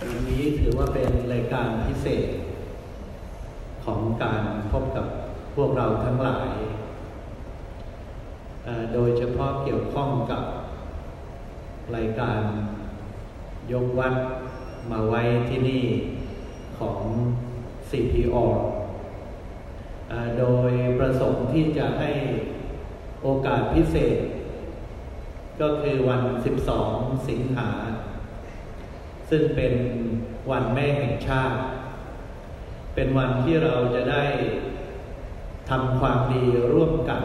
วันนี้ถือว่าเป็นรายการพิเศษ ของการพบกับพวกเราทั้งหลาย โดยเฉพาะเกี่ยวข้องกับรายการยกวัดมาไว้ที่นี่ของ CPO โดยประสงค์ที่จะให้โอกาสพิเศษ ก็คือวัน 12 สิงหา ซึ่งเป็นวันแม่แห่งชาติ เป็นวันที่เราจะได้ทำความดีร่วมกัน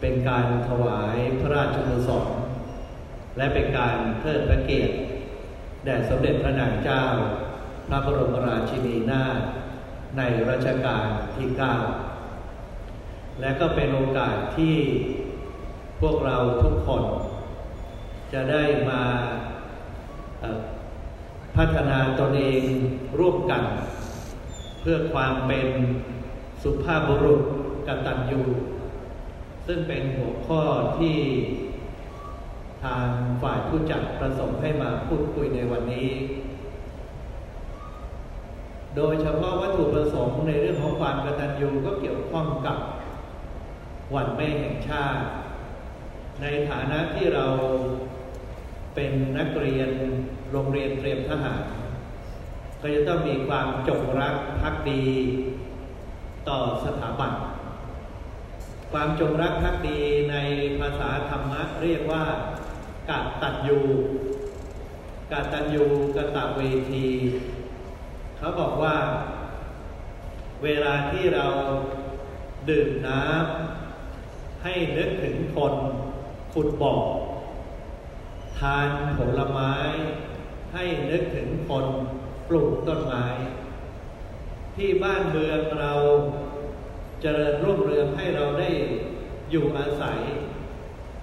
เป็นการถวายพระราชกุศลและเป็นการเทิดพระเกียรติแด่สมเด็จพระนางเจ้า พระบรมราชินีนาถในรัชกาลที่เก้าและก็เป็นโอกาสที่พวกเราทุกคน จะได้มา พัฒนาตนเองร่วมกัน เพื่อความเป็นสุภาพบุรุษกตัญญูซึ่งเป็นหัวข้อที่ทางฝ่ายผู้จัดประสงค์ให้มาพูดคุยในวันนี้ โดยเฉพาะวัตถุประสงค์ในเรื่องของความกตัญญูก็เกี่ยวข้องกับวันแม่แห่งชาติ ในฐานะที่เรา เป็นนักเรียนโรงเรียนเตรียมทหาร ก็จะต้องมีความจงรักภักดีต่อสถาบัน ความจงรักภักดีในภาษาธรรมะเรียกว่ากาตัญญูกาตัญญูกตเวที เขาบอกว่า เวลาที่เราดื่มน้ำให้นึกถึงคนขุดบ่อ ทานผลไม้ ให้นึกถึงคนปลูกต้นไม้ ที่บ้านเมืองเราเจริญรุ่งเรืองให้เราได้อยู่อาศัย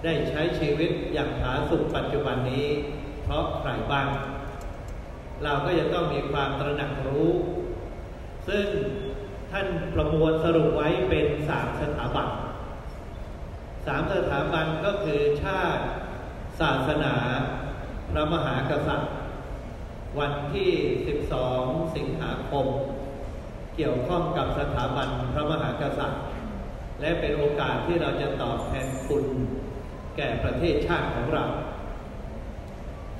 ได้ใช้ชีวิตอย่างผาสุกปัจจุบันนี้ เพราะใครบ้าง เราก็จะต้องมีความตระหนักรู้ ซึ่งท่านประมวลสรุปไว้เป็นสามสถาบันสามสถาบันก็คือชาติ ศาสนาพระมหากษัตริย์ วันที่ 12 สิงหาคม เกี่ยวข้องกับสถาบันพระมหากษัตริย์ และเป็นโอกาสที่เราจะตอบแทนคุณแก่ประเทศชาติของเรา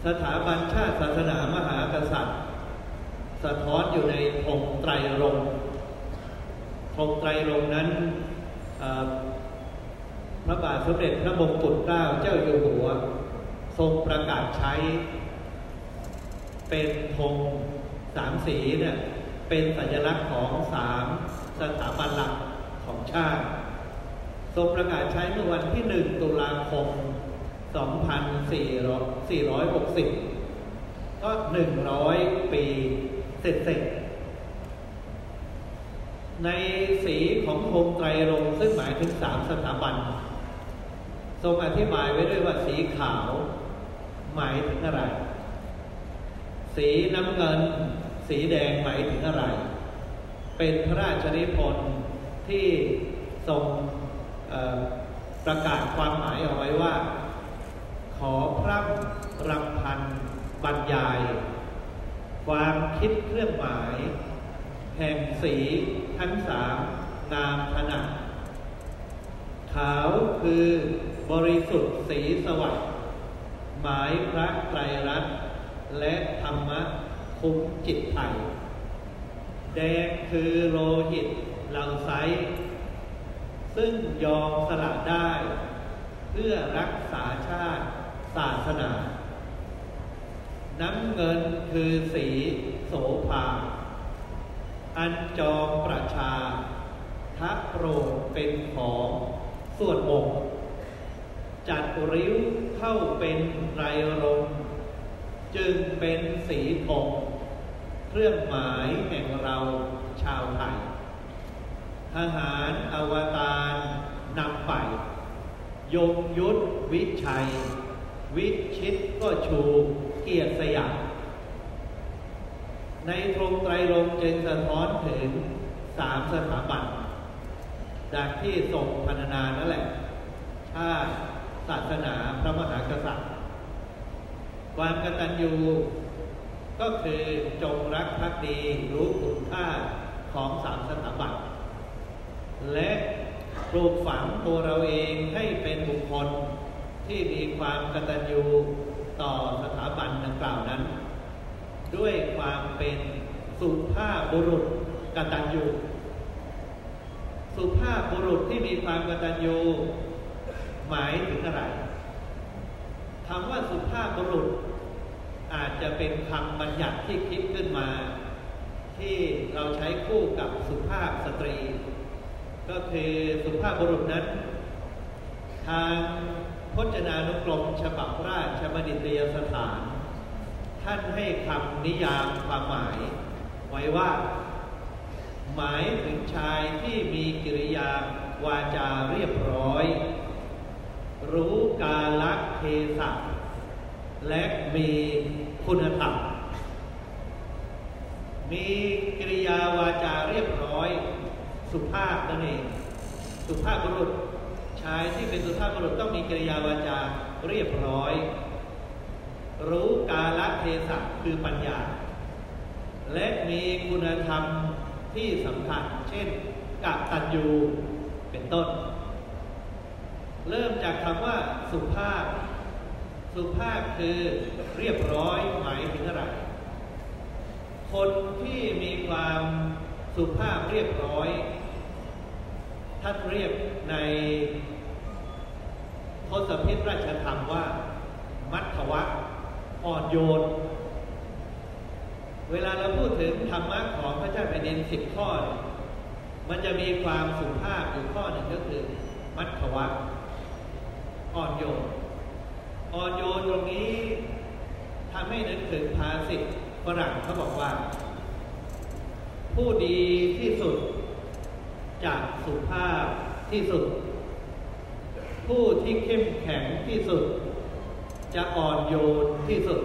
สถาบันชาติศาสนามหากษัตริย์ สะท้อนอยู่ในองไตรรงค์องไตรรงนั้นพระบาทสมเด็จพระมงกุฎเกล้าเจ้าอยู่หัว ทรงประกาศใช้ เป็นธงสามสีเนี่ยเป็นสัญลักษณ์ของสามสถาบันหลักของชาติ ทรงประกาศใช้เมื่อวันที่หนึ่งตุลาคม 2460 ก็หนึ่งร้อยปีเสร็จเสร็จในสีของโคมไตรรงซึ่งหมายถึงสามสถาบัน ทรงอธิบายไว้ด้วยว่าสีขาว หมายถึงอะไร สีน้ำเงิน สีแดงหมายถึงอะไร เป็นพระราชนิพนธ์ที่ทรงประกาศความหมายเอาไว้ว่า ขอพร่ำรำพันบรรยาย ความคิดเครื่องหมาย แห่งสีทั้งสามงามขนาดขาวคือบริสุทธิ์สีสวัสดิ์ หมายพระไตรรัตน์และธรรมะคุ้มจิตไทยแดงคือโลหิตเหล่าไซซึ่งยอมสละได้ เพื่อรักษาชาติศาสนา น้ำเงินคือสีโสภา อันจองประชา ทัโปรดเป็นของส่วนองค์ จัดริ้วเข้าเป็นไรรงจึงเป็นสีทองเครื่องหมายแห่งเราชาวไทย ทหารอวตารนำไป ยงยุทธวิชัย วิชิตก็ชูเกียรติสยามในทรงไตรลงจึงสะท้อนถึงสามสถาบันดังที่ทรงพันนานั่นแหละ ชาติ ศาสนาพระมหากษัตริย์ ความกตัญญูก็คือจงรักภักดีรู้คุณค่าของสามสถาบันและปลูกฝังตัวเราเองให้เป็นบุคคลที่มีความกตัญญูต่อสถาบันดังกล่าวนั้น ด้วยความเป็นสุภาพบุรุษกตัญญู สุภาพบุรุษที่มีความกตัญญู หมายถึงอะไรคำว่าสุภาพบุรุษ อาจจะเป็นคำบัญญัติที่คิดขึ้นมา ที่เราใช้คู่กับสุภาพสตรี ก็คือสุภาพบุรุษนั้น ทางพจนานุกรมฉบับราชบัณฑิตยสถาน ท่านให้คำนิยามความหมาย ไว้ว่า หมายถึงชายที่มีกิริยาวาจาเรียบร้อย รู้กาลเทศะและมีคุณธรรม มีกิริยาวาจาเรียบร้อย สุภาพนั่นเอง สุภาพบุรุษชายที่เป็นสุภาพบุรุษต้องมีกิริยาวาจาเรียบร้อย รู้กาลเทศะคือปัญญา และมีคุณธรรมที่สำคัญ เช่นกัตตัญญูเป็นต้น เริ่มจากคำว่าสุภาพ สุภาพคือเรียบร้อยหมายถึงอะไร คนที่มีความสุภาพเรียบร้อย ท่านเรียกในทศพิธราชธรรมว่า มัทวะอ่อนโยน เวลาเราพูดถึงธรรมะของพระเจ้าแผ่นดินสิบข้อ มันจะมีความสุภาพอยู่ข้อหนึ่งก็คือ มัทวะ อ่อนโยนอ่อนโยนตรงนี้ทำให้นึกถึงภาษิตฝรั่งเขาบอกว่า ผู้ดีที่สุด จากสุภาพที่สุด ผู้ที่เข้มแข็งที่สุด จะอ่อนโยนที่สุด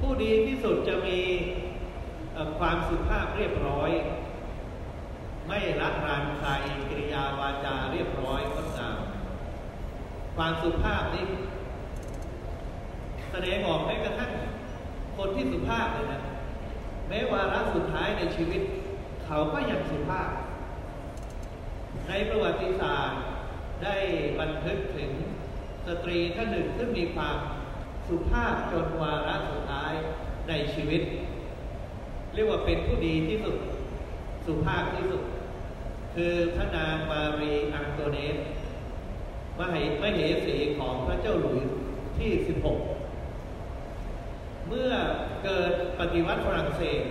ผู้ดีที่สุดจะมีความสุภาพเรียบร้อย ไม่ละรานใครกิริยาวาจาเรียบร้อย ความสุภาพนี่แสดงออกแม้กระทั่งคนที่สุภาพเลยนะแม้วาระสุดท้ายในชีวิต เขาก็ยังสุภาพ ในประวัติศาสตร์ได้บันทึกถึงสตรีท่านหนึ่งซึ่งมีความสุภาพจนวาระสุดท้ายในชีวิต เรียกว่าเป็นผู้ดีที่สุด สุภาพที่สุด คือพระนางมารีอังโตเนส มเหมเหสีของพระเจ้าหลุยที่ 16 เมื่อเกิดปฏิวัติฝรั่งเศส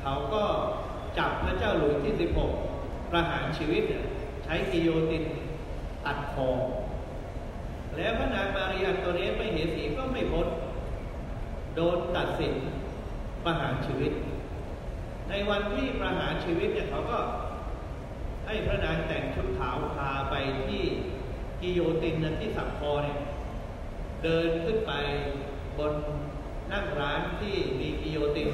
เขาก็จับพระเจ้าหลุยที่ 16 ประหารชีวิตใช้กิโยตินตัดคอแล้วพระนางมารีอันโตเนสไม่เหสีก็ไม่พ้นโดนตัดสินประหารชีวิต ในวันที่ประหารชีวิตเนี่ยเขาก็ให้พระนางแต่งชุดขาวพาไปที่ กิโยตินที่สับคอเนี่ยเดินขึ้นไปบนนั่งร้านที่มีกิโยติน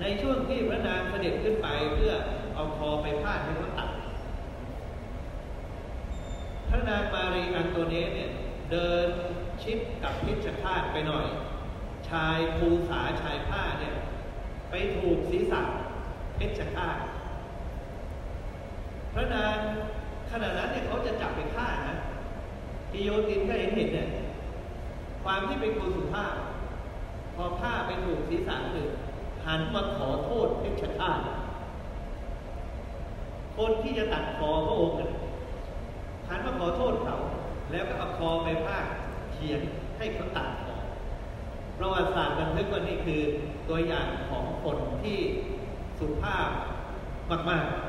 ในช่วงที่พระนางเสด็จขึ้นไปเพื่อเอาคอไปพาดให้เขาตัด พระนางมารีอันโตเนสเนี่ยเดินชิดกับพิชฆาตไปหน่อย ชายภูษาชายผ้าเนี่ยไปถูกศีรษะเพชฌฆาตพระนาง ขณะนั้นเนี่ยเขาจะจับไปฆ่านะกิโยตินก็เห็นเห็นเนี่ยความที่เป็นคนสุภาพ พอฆ่าไปถูกศีรษะคือหันมาขอโทษเพชฌฆาตคนที่จะตัดคอพระองค์หันมาขอโทษเขาแล้วก็เอาคอไปพาเขียนให้เขาตัดคอประวัติศาสตร์บันทึกว่านี่คือตัวอย่างของคนที่สุภาพมาก ๆ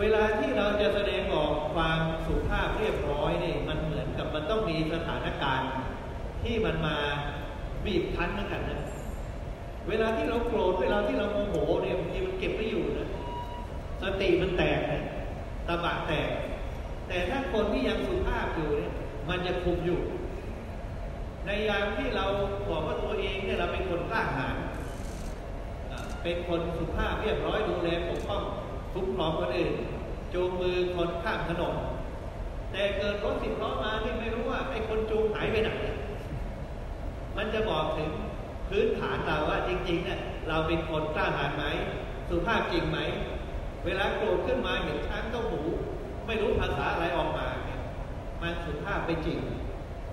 เวลาที่เราจะแสดงออกความสุภาพเรียบร้อยเนี่ยมันเหมือนกับมันต้องมีสถานการณ์ที่มันมาบีบคั้นเหมือนกันนะเวลาที่เราโกรธเวลาที่เราโมโหเนี่ยบางทีมันเก็บไม่อยู่นะสติมันแตกนะตาบะแตก แต่ถ้าคนที่ยังสุภาพอยู่เนี่ยมันจะคุมอยู่ ในยามที่เราบอกว่าตัวเองเนี่ยเราเป็นคนกล้าหาญเป็นคนสุภาพเรียบร้อยดูแลปกป้อง คุ้มครองคนอื่นจูงมือคนข้ามถนนแต่เกิดรถสิบล้อมาที่ไม่รู้ว่าไอ้คนจูงหายไปไหนมันจะบอกถึงพื้นฐานเราว่าจริงๆเนี่ยเราเป็นคนกล้าหาญไหมสุภาพจริงไหม เวลาโกรธขึ้นมาเห็นช้างต้องหูไม่รู้ภาษาอะไรออกมาเนี่ยมันสุภาพไปจริง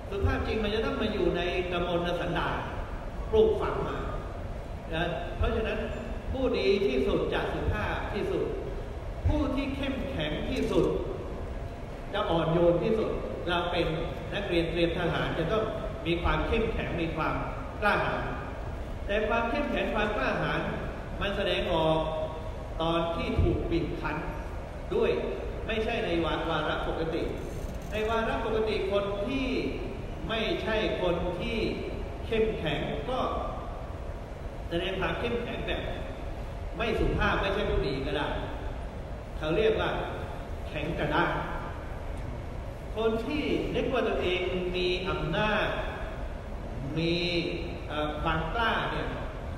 สุภาพจริงมันจะต้องมาอยู่ในกมลสันดาลปลูกฝังมานะเพราะฉะนั้นผู้ดีที่สุดจะสุภาพที่สุด ผู้ที่เข้มแข็งที่สุด จะอ่อนโยนที่สุด เราเป็นนักเรียนเตรียมทหารจะต้องมีความเข้มแข็งมีความกล้าหาญแต่ความเข้มแข็งความกล้าหาญมันแสดงออกตอนที่ถูกบีบคั้นด้วยไม่ใช่ในวาวาระปกติ ในวาระปกติคนที่ไม่ใช่คนที่เข้มแข็งก็แสดงความเข้มแข็งแบบ ไม่สุภาพไม่ใช่ผู้ดีก็ได้ เขาเรียกว่าแข็งกระด้างคนที่นึกว่าตัวเองมีอำนาจ มีบางกล้าเนี่ย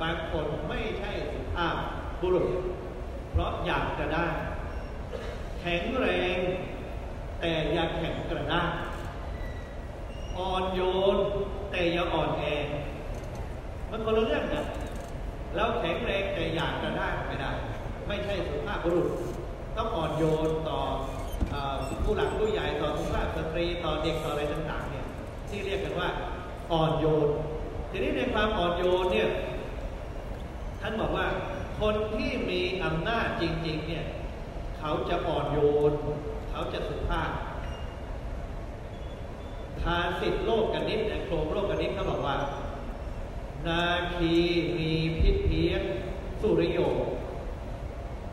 บางคนไม่ใช่สุภาพบุรุษ เพราะอยากกระด้างแข็งแรง แต่อย่าแข็งกระด้างอ่อนโยน แต่อย่าอ่อนแอ มันคนละเรื่องกันเราแข็งแรงแต่อยากกระด้างไม่ได้ ไม่ใช่สุภาพบุรุษ ต้องอ่อนโยนต่อผู้หลักผู้ใหญ่ต่อสุภาพสตรีต่อเด็กต่ออะไรต่างๆเนี่ยที่เรียกกันว่าอ่อนโยน ทีนี้ในความอ่อนโยนเนี่ยท่านบอกว่าคนที่มีอำนาจจริง ๆ เนี่ยเขาจะอ่อนโยน เขาจะสุภาพทาสิทธิโลกกันนิดโครงโลกกันนิดเขาบอกว่า นาคีมีพิษเพียงสุริโย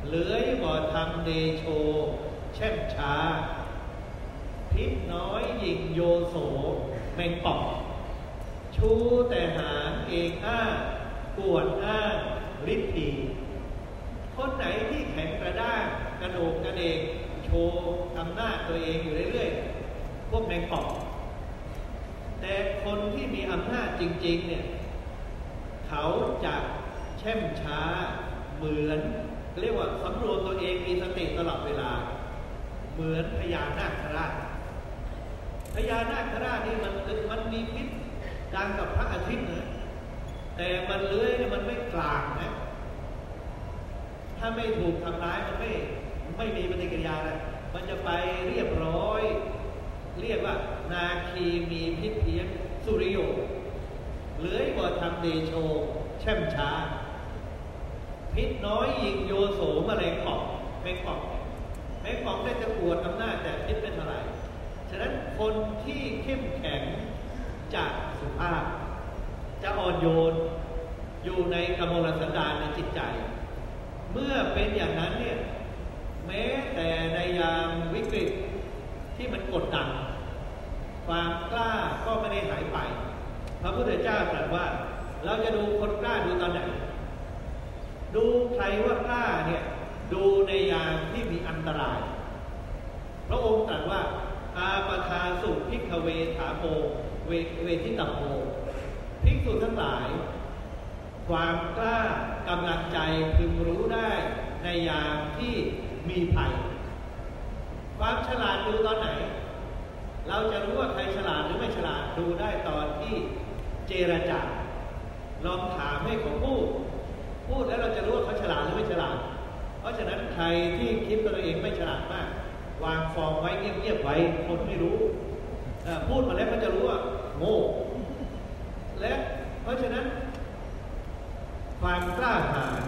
เลื้อยบ่อทำเดโช แช่มช้า พิษน้อยยิงโยโสแมงป่องชูแต่หางเองอ้าปวดอ้าฤทธีคนไหนที่แข็งกระด้างกระโดกกระเดกโชว์อำนาจตัวเองอยู่เรื่อยๆ พวกแมงป่องแต่คนที่มีอำนาจจริง ๆ เนี่ย เขาจะแช่มช้าเหมือน เรียกว่าสำรวมตัวเองมีสติตลอดเวลา เหมือนพญานาคราชพญานาคราชนี่มันมันมีพิษดังกับพระอาทิตย์นะแต่มันเลื้อยมันไม่กลางนะ ถ้าไม่ถูกทำร้ายมันไม่ไม่มีปฏิกิริยาอะไรมันจะไปเรียบร้อย เรียกว่า นาคีมีพิษเพียงสุริโยเลื้อยกว่าทำเดโชแช่มช้า พิษน้อยยิงโยโสมะเร็งปอกแมงปอกแมงปอกได้จะปวดอำนาจแต่พิษเป็นอะไรฉะนั้นคนที่เข้มแข็งจะสุภาพ จะอ่อนโยนอยู่ในกมลสันดานในจิตใจ เมื่อเป็นอย่างนั้นเนี่ยแม้แต่ในยามวิกฤตที่มันกดดันความกล้าก็ไม่ได้หายไป พระพุทธเจ้าตรัสว่า เราจะดูคนกล้าดูตอนไหน ดูใครว่ากล้าเนี่ยดูในยามที่มีอันตราย พระองค์ตรัสว่า อาปทาสุพิกเวถาโมเวเวทิตโมภิกษุทั้งหลาย ความกล้ากำลังใจพึงรู้ได้ในยามที่มีภัย ความฉลาดดูตอนไหน เราจะรู้ว่าใครฉลาดหรือไม่ฉลาดดูได้ตอนที่เจรจาลองถามให้เขาพูด พูดแล้วเราจะรู้ว่าเขาฉลาดหรือไม่ฉลาด เพราะฉะนั้นใครที่คิดตัวเองไม่ฉลาดมาก วางฟองไว้เงียบๆไว้ คนไม่รู้พูดมาแล้วก็จะรู้ว่าโง่และเพราะฉะนั้น ความกล้าหาญ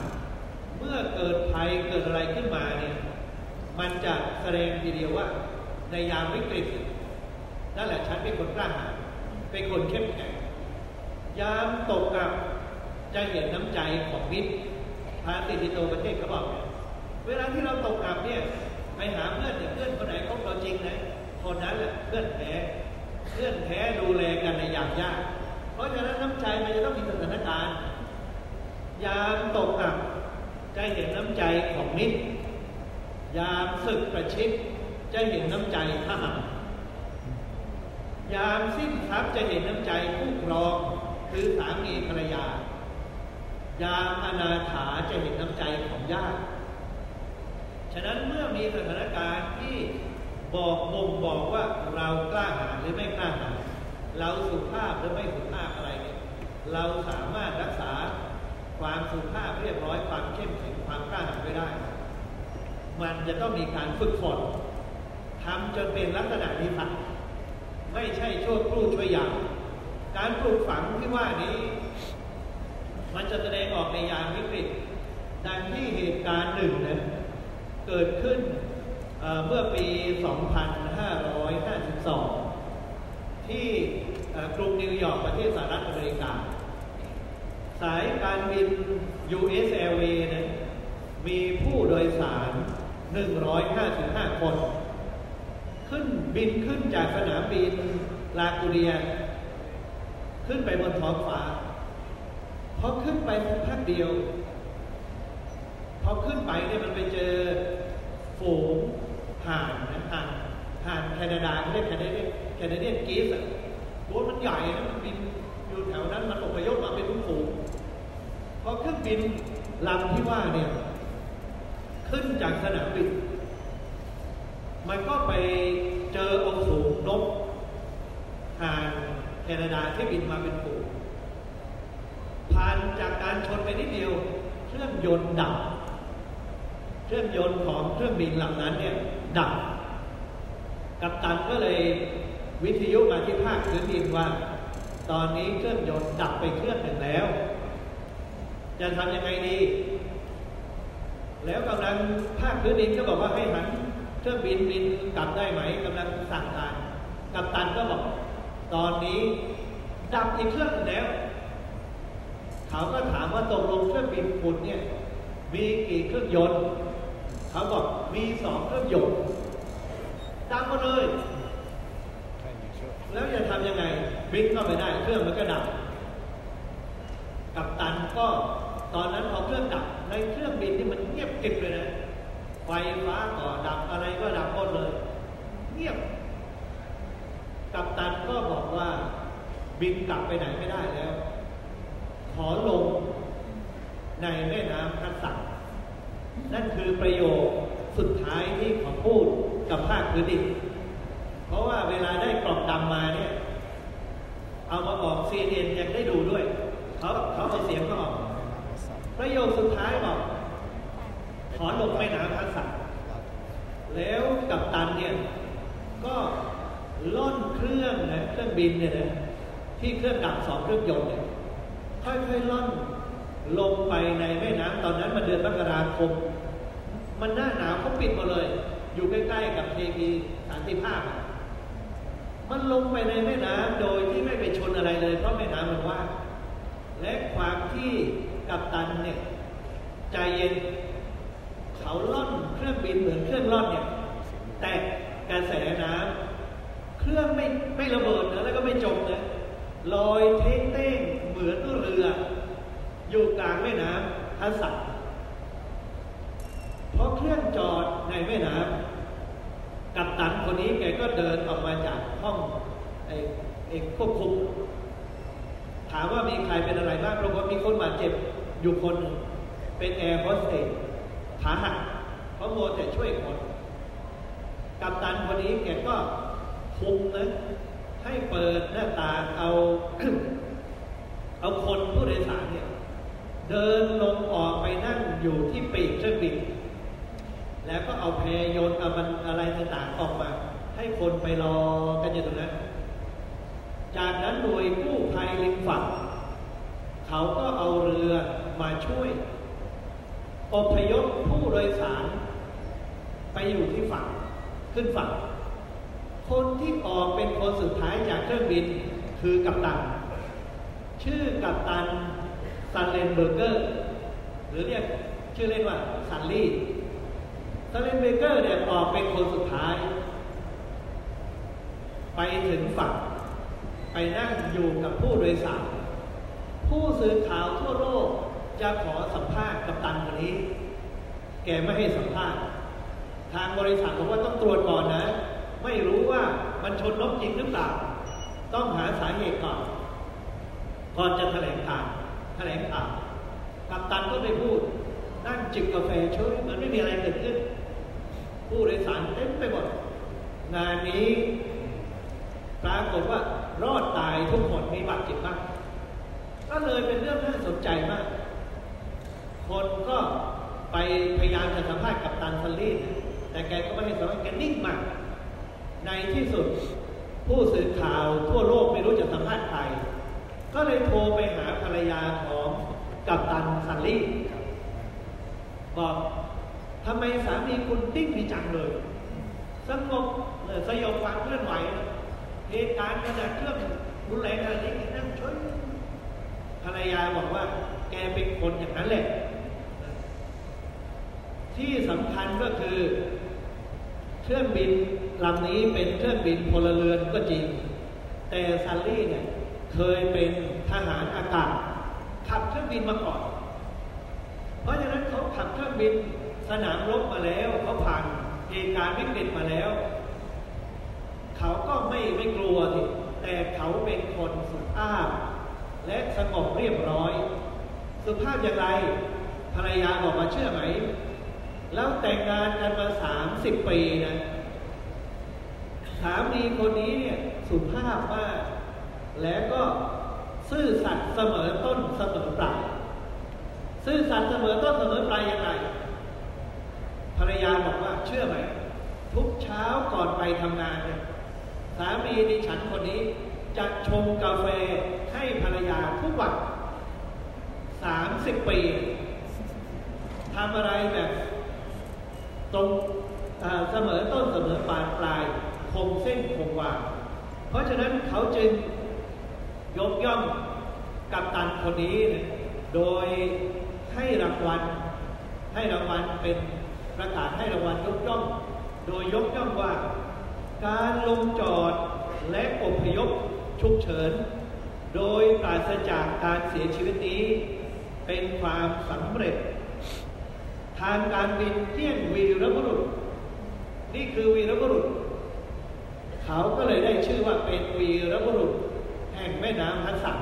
เมื่อเกิดภัยเกิดอะไรขึ้นมาเนี่ยมันจะแสดงทีเดียวว่า ในยามวิกฤตนั่นแหละฉันเป็นคนกล้าหาญเป็นคนเข้มแข็งยามตกกับ จะเห็นน้ำใจของมิตรพาติติโตประเทศเขาบอกเวลาที่เราตกกับเนี่ยไปหาเพื่อนเพื่อนคนไหนเขาเราจริงนะคนนั้นแหละเพื่อนแท้เพื่อนแท้ดูแลกันในยามยาก เพราะฉะนั้นน้ำใจมันจะต้องมีสถานการณ์ ยามตกกับจะเห็นน้ำใจของมิตร ยามศึกประชิดจะเห็นน้ำใจทหารยามสิ้นทรัพย์จะเห็นน้ำใจผู้ครองคือสามีภรรยา ยามอนาถาจะเห็นน้ำใจของญาติ ฉะนั้นเมื่อมีสถานการณ์ที่บอกบ่งบอกว่าเรากล้าหาญหรือไม่กล้าหาญเราสุภาพหรือไม่สุภาพอะไรเนี่ยเราสามารถรักษาความสุภาพเรียบร้อยความเข้มแข็งความกล้าหาญไว้ได้ มันจะต้องมีการฝึกฝนทำจนเป็นลักษณะนิสัยไม่ใช่ชั่วครู่ช่วยยามการปลูกฝังที่ว่านี้ มันจะแสดงออกในยามวิกฤต ดังที่เหตุการณ์หนึ่งนะเกิดขึ้นเมื่อปี 2552 ที่กรุงนิวยอร์กประเทศสหรัฐอเมริกา สายการบิน US Airways นะมีผู้โดยสาร 155 คน ขึ้นบินขึ้นจากสนามบินลากูเรีย ขึ้นไปบนท้องฟ้า พอขึ้นไปพักเดียว พอขึ้นไปเนี่ยมันไปเจอฝูงห่านนะห่านห่านแคนาดาเขาเรียกแคนาเดียนแคนาเดียนกีสอะตัวมันใหญ่นะมันบินอยู่แถวนั้นมันอพยพมาเป็นฝูงพอเครื่องบินลำที่ว่าเนี่ย ขึ้นจากสนามบิน มันก็ไปเจอองสูงนกห่านแคนาดาที่บินมาเป็นฝูง ผ่านจากการชนไปนิดเดียว เครื่องยนต์ดับ เครื่องยนต์ของเครื่องบินลำนั้นเนี่ยดับ กัปตันก็เลยวิทยุมาที่ภาคพื้นดินว่า ตอนนี้เครื่องยนต์ดับไปเครื่องหนึ่งแล้ว จะทำยังไงดี แล้วกำลังภาคพื้นดินก็บอกว่าให้หันเครื่องบินบินกลับได้ไหมกำลังสั่งการกัปตันก็บอก ตอนนี้ดับอีกเครื่องแล้ว เขาก็ถามว่าตกลงเครื่องบินคุณเนี่ยมีกี่เครื่องยนต์ เขาบอกมีสองเครื่องยนต์ตามมาเลย แล้วจะทำยังไงบินก็ไม่ได้เครื่องมันก็ดับ กับตันก็ตอนนั้นพอเครื่องดับในเครื่องบินที่มันเงียบกริบเลยนะไฟฟ้าก็ดับอะไรก็ดับหมดเลย เงียบ กับตันก็บอกว่าบินกลับไปไหนไม่ได้แล้ว อลงในแม่น้ำทัสักนั่นคือประโยคสุดท้ายที่ขาพูดกับภาคพื้นดิน เพราะว่าเวลาได้กล่องดำมาเนี่ย เอามาออกซีเอ็นยังได้ดูด้วย เขาเขาเอาเสียงก็ออก ประโยคสุดท้ายบอกขอลงแม่น้ำทัสักแล้วกับตันเนี่ยก็ล่อนเครื่องนะเครื่องบินเนี่ยนะที่เครื่องดับสองเครื่องยนต์เนี่ย ค่อยๆล่อนลงไปในแม่น้ำตอนนั้นมันเดือนมกราคม มันหน้าหนาวเขาปิดหมดเลย อยู่ใกล้ๆกับเทพีสารติภาพ มันลงไปในแม่น้ำโดยที่ไม่ไปชนอะไรเลยเพราะแม่น้ำมันว่างและความที่กัปตันเนี่ยใจเย็นเขาล่อนเครื่องบินเหมือนเครื่องล่อนเนี่ยแต่กระแสน้ำเครื่องไม่ไม่ระเบิดนะแล้วก็ไม่จมนะลอยเท้งเต้ง มือนเรือ อยู่กลางแม่น้ำทัศน์พอเครื่องจอดในแม่น้ำกัปตันคนนี้แกก็เดินออกมาจากห้องไอ้ไอ้ควบคุมถามว่ามีใครเป็นอะไรบ้างปรากฏมีคนบาดเจ็บอยู่คนหนึ่งเป็นแอร์โฮสเตสขาหักเพราะโมแต่ช่วยคนกัปตันคนนี้แกก็คุมนะให้เปิดหน้าต่างเอา เอาคนผู้โดยสารเนี่ยเดินลงออกไปนั่งอยู่ที่ปีกเครื่องบินแล้วก็เอาแพโยนเอามันอะไรต่างๆออกมา ให้คนไปรอกันอยู่ตรงนั้น จากนั้นหน่วยกู้ภัยริมฝั่งเขาก็เอาเรือมาช่วยอพยพผู้โดยสาร ไปอยู่ที่ฝั่งขึ้นฝั่ง คนที่ออกเป็นคนสุดท้ายจากเครื่องบินคือกัปตัน ชื่อกัปตันซันเลนเบอร์เกอร์ หรือเรียกชื่อเล่นว่าซัลลี่ซัลเลนเบอร์เกอร์เนี่ยออกเป็นคนสุดท้าย ไปถึงฝั่ง ไปนั่งอยู่กับผู้โดยสารผู้สื่อข่าวทั่วโลกจะขอสัมภาษณ์กัปตันคนนี้ แกไม่ให้สัมภาษณ์ทางบริษัทบอกว่าต้องตรวจก่อนนะ ไม่รู้ว่ามันชนนกจริงหรือเปล่า ต้องหาสาเหตุก่อน ก่อนจะแถลงข่าวแถลงข่าวกัปตันก็ไม่พูด นั่งจิบกาแฟช่วยมือนไม่มีอะไรเกิดขึ้น ผู้โดยสารเต็มไปหมดงานนี้ปรากฏว่ารอดตายทุกคนมีบาดเจ็บบ้างก็เลยเป็นเรื่องน่าสนใจมาก คนก็ไปพยายามจะสัมภาษณ์กัปตันซัลลี่แต่แกก็ไม่ให้สัมภาษณ์แกนิ่งมาก ในที่สุดผู้สื่อข่าวทั่วโลกไม่รู้จะสัมภาษณ์ใคร ก็เลยโทรไปหาภรรยาของกัปตันซัลลี่บอกทำไมสามีคุณนิ่งดีจังเลยสงบสยบความเคลื่อนไหวเหตุการณ์ขนาดเครื่องรุนแรงขนาดนี้นั่งช่วยภรรยาบอกว่า แกเป็นคนอย่างนั้นแหละ ที่สำคัญก็คือ เครื่องบินลำนี้เป็นเครื่องบินพลเรือนก็จริง แต่ซัลลี่เนี่ย เคยเป็นทหารอากาศขับเครื่องบินมาก่อน เพราะฉะนั้นเขาขับเครื่องบินสนามรบมาแล้วเขาผ่านเหตุการณ์วิกฤตมาแล้ว เขาก็ไม่ไม่กลัวสิแต่เขาเป็นคนสุภาพ และสงบเรียบร้อย สุภาพอย่างไรภรรยาบอกมาเชื่อไหม แล้วแต่งงานกันมาสามสิบปีนะสามีคนนี้เนี่ยสุภาพมาก และก็ซื่อสัตย์เสมอต้นเสมอปลาย ซื่อสัตย์เสมอต้นเสมอปลายยังไง ภรรยาบอกว่าเชื่อไหมทุกเช้าก่อนไปทำงานเนี่ยสามีดิฉันคนนี้จะชงกาแฟให้ภรรยาทุกวันสามสิบปีทำอะไรแบบตรงเสมอต้นเสมอปลายปลายคงเส้นคงวาเพราะฉะนั้นเขาจึง ยกย่องกัปตันคนนี้โดยให้รางวัล ให้รางวัลเป็นประกาศให้รางวัลยกย่อง โดยยกย่องว่า การลงจอดและอพยพฉุกเฉิน โดยปราศจากการเสียชีวิตนี้ เป็นความสำเร็จ ทางการบินเที่ยงวีรบุรุษ นี่คือวีรบุรุษ เขาก็เลยได้ชื่อว่าเป็นวีรบุรุษ แห่งแม่น้ำฮัสสัน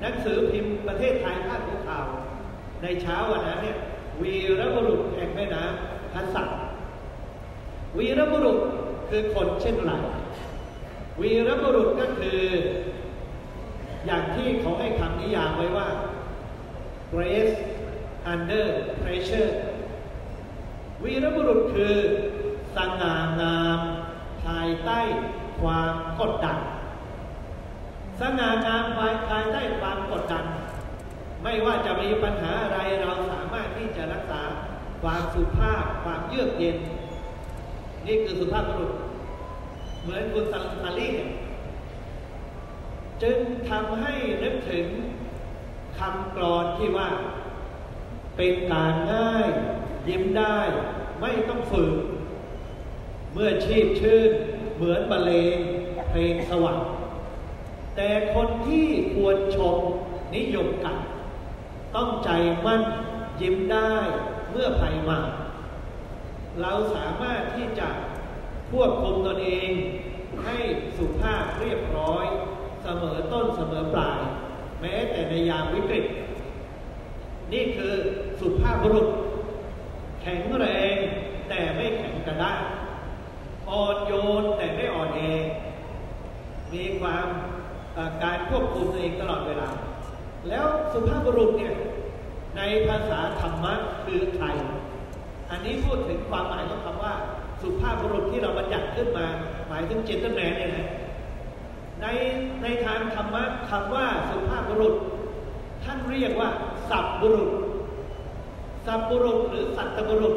หนังสือพิมพ์ประเทศไทยภาคหัวข่าว ในเช้าวันนั้นเนี่ยวีรบุรุษแห่งแม่น้ำฮัสสันวีรบุรุษคือคนเช่นไรวีรบุรุษก็คือ อย่างที่เขาให้คำนิยามไว้ว่า grace under pressure วีรบุรุษคือสง่างาม ภายใต้ความกดดัน สง่างามภายภายใต้ความกดดัน ไม่ว่าจะมีปัญหาอะไรเราสามารถที่จะรักษาความสุภาพความเยือกเย็น นี่คือสุภาพบุรุษ เหมือนคุณซัลลี่จึงทำให้นึกถึงคำกรอนที่ว่า เป็นการง่าย ยิ้มได้ไม่ต้องฝึก เมื่อชีพชื่น เหมือนบรรเลงเพลงสวรรค์ แต่คนที่ควรชมนิยมกัน ต้องใจมั่นยิ้มได้เมื่อภัยมา เราสามารถที่จะควบคุมตนเองให้สุภาพเรียบร้อย เสมอต้นเสมอปลาย แม้แต่ในยามวิกฤต นี่คือสุภาพบุรุษ แข็งแรงแต่ไม่แข็งกระด้างอ่อนโยนแต่ไม่อ่อนแอมีความ การควบคุมตัวเองตลอดเวลา แล้วสุภาพบุรุษเนี่ยในภาษาธรรมะคือใคร อันนี้พูดถึงความหมายของคำว่า สุภาพบุรุษที่เราบัญญัติขึ้นมา หมายถึงเจตแมนเนี่ยนะในในทางธรรมะคำว่าสุภาพบุรุษ ท่านเรียกว่า สัพบุรุษ สัพบุรุษหรือสัตบุรุษ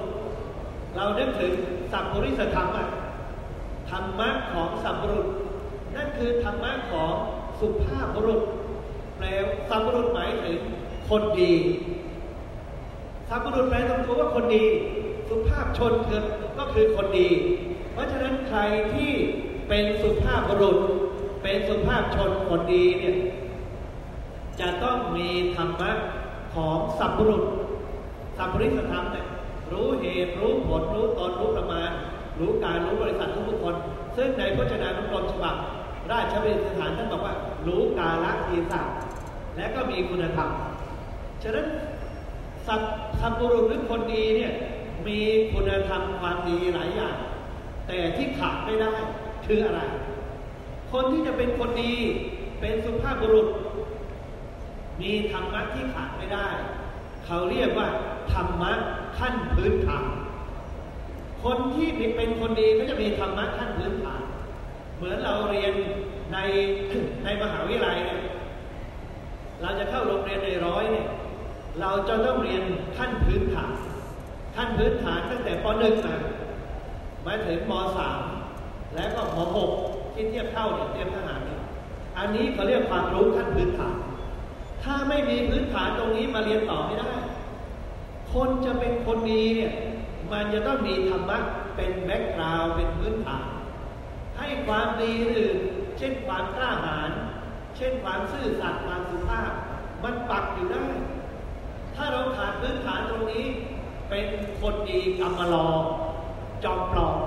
เราเนึกถึงสัพบริสธรรมะธรรมะของสัพบุรุษ นั่นคือธรรมะของ สุภาพบุรุษ แปลสัพบุรุษหมายถึงคนดีสัพบุรุษแปลตรงตัวว่าคนดี สุภาพชนเกิดก็คือคนดี เพราะฉะนั้นใครที่เป็นสุภาพบุรุษ เป็นสุภาพชนคนดีเนี่ยจะต้องมีธรรมะของสัพบุรุษสัพบุริสธรรมเนี่ยรู้เหตุรู้ผลรู้ตนรู้ประมาณ รู้การรู้บริษัททุกคนซึ่งในพจนานุกรมฉบับ ราชบัณฑิตสถานท่านบอกว่า รู้กาลทีศัพท์และก็มีคุณธรรม ฉะนั้นสัตสัตบุรุษหรือคนดีเนี่ยมีคุณธรรมความดีหลายอย่าง แต่ที่ขาดไม่ได้คืออะไร คนที่จะเป็นคนดีเป็นสุภาพบุรุษ มีธรรมะที่ขาดไม่ได้ เขาเรียกว่าธรรมะขั้นพื้นฐานคนที่เป็นคนดีก็จะมีธรรมะขั้นพื้นฐาน เหมือนเราเรียนในในมหาวิทยาลัยเนี่ยเราจะเข้าโรงเรียนในร้อยเนี่ยเราจะต้องเรียนขั้นพื้นฐานขั้นพื้นฐานตั้งแต่ป .1 มามาถึงม .3 แล้วก็ม .6 ที่เทียบเท่าเนี่ยเตรียมทหารเนี่ยอันนี้เขาเรียกความรู้ขั้นพื้นฐาน ถ้าไม่มีพื้นฐานตรงนี้มาเรียนต่อไม่ได้ คนจะเป็นคนดีเนี่ยมันจะต้องมีธรรมะเป็นแบ็กกราวเป็นพื้นฐาน ให้ความดีอื่น เช่นความกล้าหาญเช่นความซื่อสัตย์ความสุภาพ มันปักอยู่ได้ ถ้าเราขาดพื้นฐานตรงนี้ เป็นคนดีกรรมลอจอมปลอม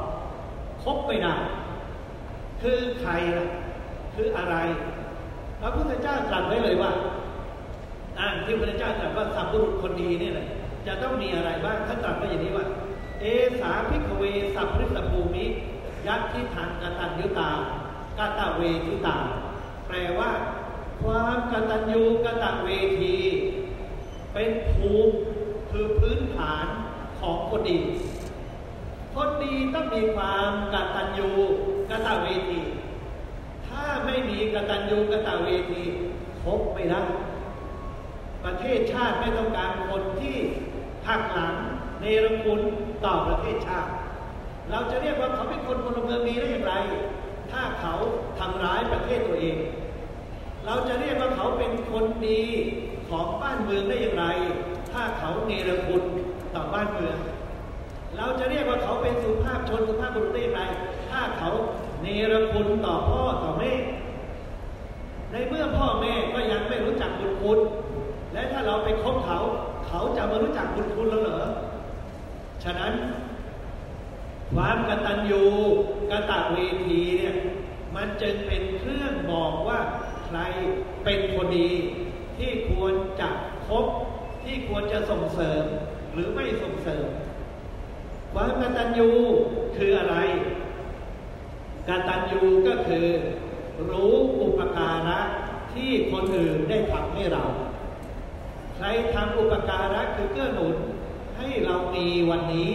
คบไม่ได้คือใครล่ะคืออะไร พระพุทธเจ้าตรัสไว้เลยว่าอ่านที่พระพุทธเจ้าตรัสว่าสัมบุรุษคนดีนี่แหละจะต้องมีอะไรบ้างท่านตรัสไว้อย่างนี้ว่า เอสาพิกเวสัพพฤสภูมิ ยัตทิทางกตัญยุตากตเวทิตา แปลว่า ความกตัญญูกตเวที เป็นภูมิคือพื้นฐานของคนดี คนดีต้องมีความกตัญญูกตเวที ถ้าไม่มีกตัญญูกตเวทีคบไม่ได้ประเทศชาติไม่ต้องการคนที่หักหลังเนรคุณต่อประเทศชาติ เราจะเรียกว่าเขาเป็นคนพลเมืองดีได้อย่างไร ถ้าเขาทำร้ายประเทศตัวเอง เราจะเรียกว่าเขาเป็นคนดีของบ้านเมืองได้อย่างไร ถ้าเขาเนรคุณต่อบ้านเมือง เราจะเรียกว่าเขาเป็นสุภาพชนสุภาพบุรุษได้อย่างไร ถ้าเขาเนรคุณต่อพ่อต่อแม่ ในเมื่อพ่อแม่ก็ยังไม่รู้จักบุญคุณ และถ้าเราไปคบเขา เขาจะมารู้จักบุญคุณแล้วเหรอ ฉะนั้น ความกตัญญูกตเวทีเนี่ยมันจึงเป็นเครื่องบอกว่าใครเป็นคนดีที่ควรจะคบที่ควรจะส่งเสริมหรือไม่ส่งเสริม ความกตัญญูคืออะไรกตัญญูก็คือ รู้อุปการะที่คนอื่นได้ทำให้เรา ใครทำอุปการะคือเกื้อหนุนให้เรามีวันนี้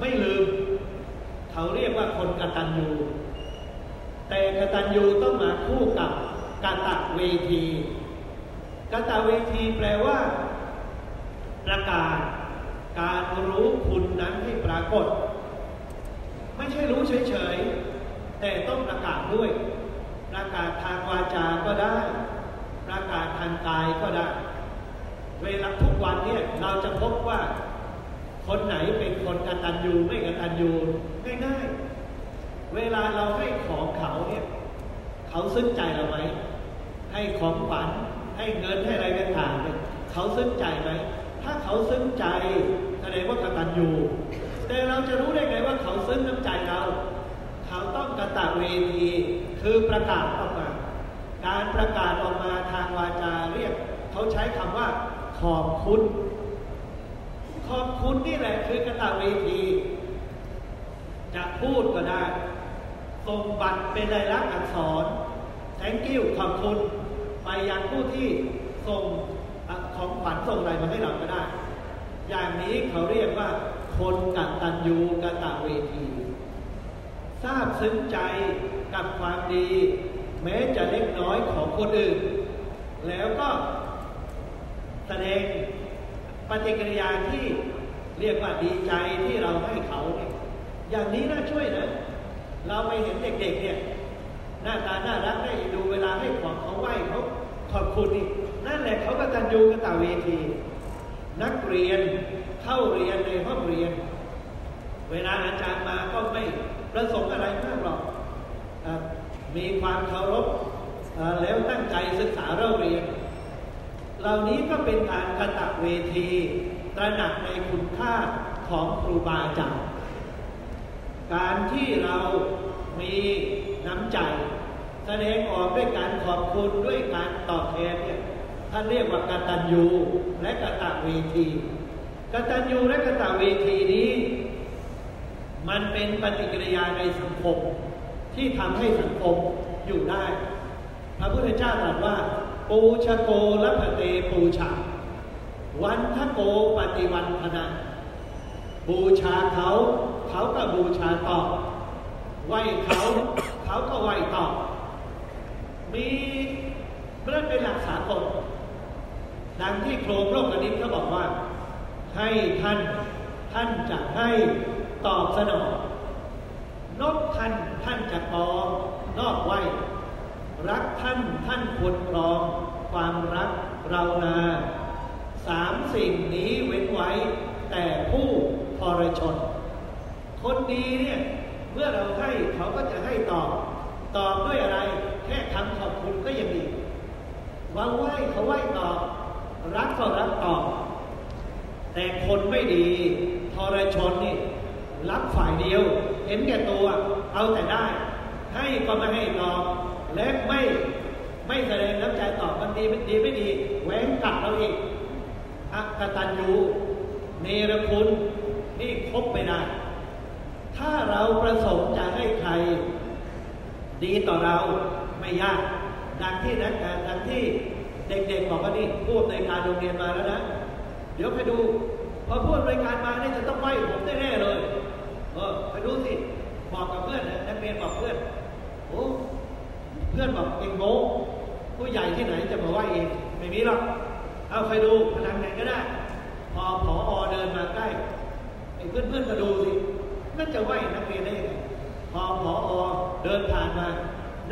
ไม่ลืม เขาเรียกว่าคนกตัญญูแต่กตัญญูต้องมาคู่กับกตะเวทีกตะเวทีแปลว่า ประกาศการรู้คุณนั้นให้ปรากฏ ไม่ใช่รู้เฉยๆ แต่ต้องประกาศด้วย ประกาศทางวาจาก็ได้ ประกาศทางกายก็ได้ เวลาทุกวันเนี่ยเราจะพบว่า คนไหนเป็นคนกตัญญูไม่กตัญญูง่ายๆ เวลาเราให้ของเขาเนี่ยเขาซึ้งใจเราไหมให้ของขวัญให้เงินให้อะไรต่างๆเนี่ยเขาซึ้งใจไหมถ้าเขาซึ้งใจแสดงว่ากตัญญูแต่เราจะรู้ได้ไงว่าเขาซึ้งน้ำใจเรา เขาต้องกระตะเวทีคือประกาศออกมา การประกาศออกมาทางวาจาเรียก เขาใช้คำว่าขอบคุณ ขอบคุณนี่แหละคือกระตะเวทีจะพูดก็ได้ส่งบัตรเป็นลายลักษณ์อักษร thank you ขอบคุณ ไปยังผู้ที่ส่งของขวัญส่งอะไรมาให้เราก็ได้ อย่างนี้เขาเรียกว่า คนกัตตัญญูกตะเวทีทราบซึ้งใจกับความดี แม้จะเล็กน้อยของคนอื่น แล้วก็แสดง ปฏิกิริยาที่เรียกว่าดีใจที่เราให้เขาเนี่ยอย่างนี้น่าช่วยนะ เราไปเห็นเด็กๆเนี่ยหน้าตาน่ารักได้ดูเวลาให้ของเขาไหว้เขาขอบคุณนี่นั่นแหละเขาก็ตันยูกตาเวที นักเรียนเข้าเรียนในห้องเรียน เวลาอาจารย์มาก็ไม่ประสงค์อะไรมากหรอกมีความเคารพแล้วตั้งใจศึกษาเร่าเรียน เหล่านี้ก็เป็นการกระตักเวทีตระหนักในคุณค่าของครูบาอาจารย์การที่เรามีน้ำใจ แสดงออกด้วยการขอบคุณด้วยการตอบแทนเนี่ยท่านเรียกว่ากตัญญูและกตเวทีกตัญญูและกตเวทีนี้ มันเป็นปฏิกิริยาในสังคมที่ทำให้สังคมอยู่ได้ พระพุทธเจ้าตรัสว่า ปูชโกลัพเตปูชา วันทโกปฏิวันพนา บูชาเขาเขาก็บูชาตอบไหวเขาเขาก็ไหวตอบมีเมื่องเป็นหลักสากลดังที่โครงโลกนิตเขาบอกว่า ให้ท่านท่านจะให้ตอบสนองนกท่านท่านจะปองนอกไหว รักท่านท่านควรปลอง ความรักเรานาสามสิ่งนี้เว้นไว้ แต่ผู้พรชน คนดีเนี่ยเมื่อเราให้เขาก็จะให้ตอบตอบด้วยอะไร แค่คำขอบคุณก็ยังดีว่าไหวเขาไหวตอบ รักก็รักตอบ แต่คนไม่ดีทรชนนี่รับฝ่ายเดียว เห็นแก่ตัวเอาแต่ได้ ให้ก็ไม่ให้ตอบ และไม่ไม่แสดงน้ำใจตอบมันดีไม่ดีไม่ดีแหวงกลับเราอีกอักตันยูเนรคุณนี่คบไปได้ ถ้าเราประสงค์จะให้ใคร ดีต่อเราไม่ยากดังที่นักการดังที่เด็กๆบอกว่านี่พูดในการโรงเรียนมาแล้วนะ เดี๋ยวไปดู พอพูดรายการมาเนี่ยจะต้องไหวผมแน่ๆเลย เออไปดูสิ บอกกับเพื่อนนะนักเรียนบอกเพื่อน โอ้ เพื่อนบอกเองโง่ผู้ใหญ่ที่ไหนจะมาไหวเองไม่มีหรอกเอาไปดูพลังไหนก็ได้ พอผออเดินมาใกล้ไอ้เพื่อนๆก็ดูสินั่นจะไหวนักเรียนได้ไงพอผออเดินผ่านมา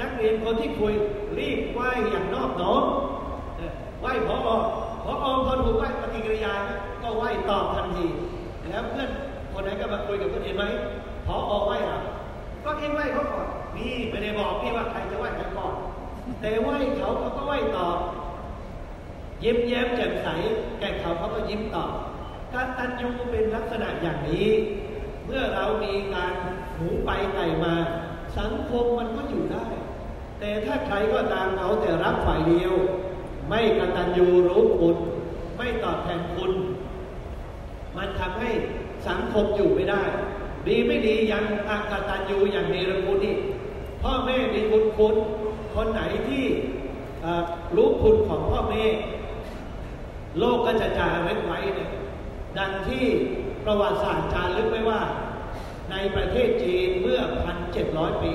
นักเรียนคนที่คุยรีบไหวอย่างนอบน้อมไหวผออผออพอถูกไหวปฏิกิริยาก็ไหวตอบทันที แล้วเพื่อนคนนั้นก็มาคุยกับเพื่อนเห็นไหมผออไหวหรอก็เองไหวเขาก่อน นี่ไม่ได้บอกพี่ว่าใครจะไหวใครก่อน แต่ไหวเขาเขาก็ไหวตอบยิ้มแย้มแจ่มใส แก่เขาเขาก็ยิ้มตอบการตันยูเป็นลักษณะอย่างนี้ เมื่อเรามีการหมูไปไก่มา สังคมมันก็อยู่ได้ แต่ถ้าใครก็ตามเอาแต่รับฝ่ายเดียว ไม่กตัญญูรู้คุณ ไม่ตอบแทนคุณ มันทำให้สังคมอยู่ไม่ได้ ดีไม่ดียังอักตัญญูอย่างเนรคุณนี่ พ่อแม่มีบุญคุณ คนไหนที่รู้คุณของพ่อแม่ โลกก็จะจารึกไว้เนี่ยดังที่ประวัติศาสตร์จารึกไว้ว่า ในประเทศจีนเมื่อพันเจ็ดร้อยปี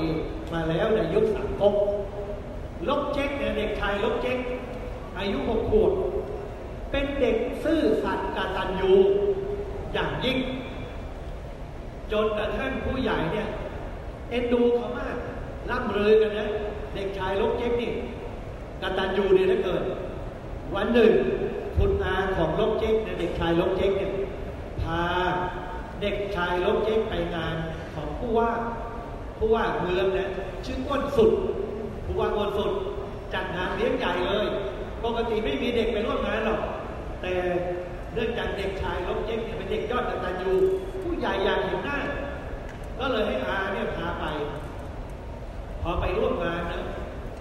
มาแล้วในยุคสังคมลกเจ๊กเนี่ยเด็กชายลกเจ๊กอายุหกขวบเป็นเด็กซื่อสัตย์กตัญญูอย่างยิ่ง จนกระทั่งผู้ใหญ่เนี่ย เอ็นดูเขามาก ร่ำเรยกันนะเด็กชายลกเจ๊กนี่กตัญญูดีเหลือเกินวันหนึ่งคุณอาของลกเจ๊กเนี่ยเด็กชายลกเจ๊กเนี่ยพาเด็กชายลกเจ๊กไปงานของผู้ว่าผู้ว่าเมืองนะชื่อก้นสุดผู้ว่าก้นสุดจัดงานเลี้ยงใหญ่เลยปกติไม่มีเด็กไปร่วมงานหรอก แต่เนื่องจากเด็กชายลกเจ๊กเนี่ยเป็นเด็กยอดกตัญญูผู้ใหญ่อยากเห็นหน้า ก็เลยให้อาเนี่ยพาไป พอไปร่วมงานนะ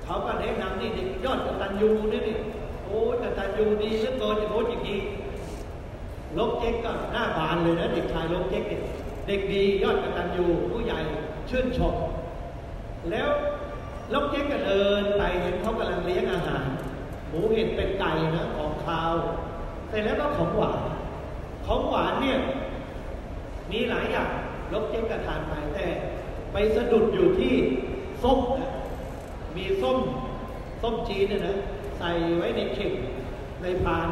เขาก็แนะนำนี่ด็กยอดกตัญญูนี่นี่โอ้กตัญญูดีเหลือเกินอย่างโน้นอย่างนี้ลกเจ๊กก็หน้าบานเลยนะเด็กชายลกเจ๊กเนี่ยเด็กดียอดกตัญญูผู้ใหญ่ชื่นชมแล้วลกเจ๊กก็เดินไปเห็นเขากำลังเลี้ยงอาหารหมูเห็ดเป็นไก่นะของคาว แต่แล้วก็ของหวานของหวานเนี่ยมีหลายอย่างลกเจ๊กก็ทานไปแต่ไปสะดุดอยู่ที่ ส้มนะมีส้มส้มจีนเนี่ยนะใส่ไว้ในเข่งในพาน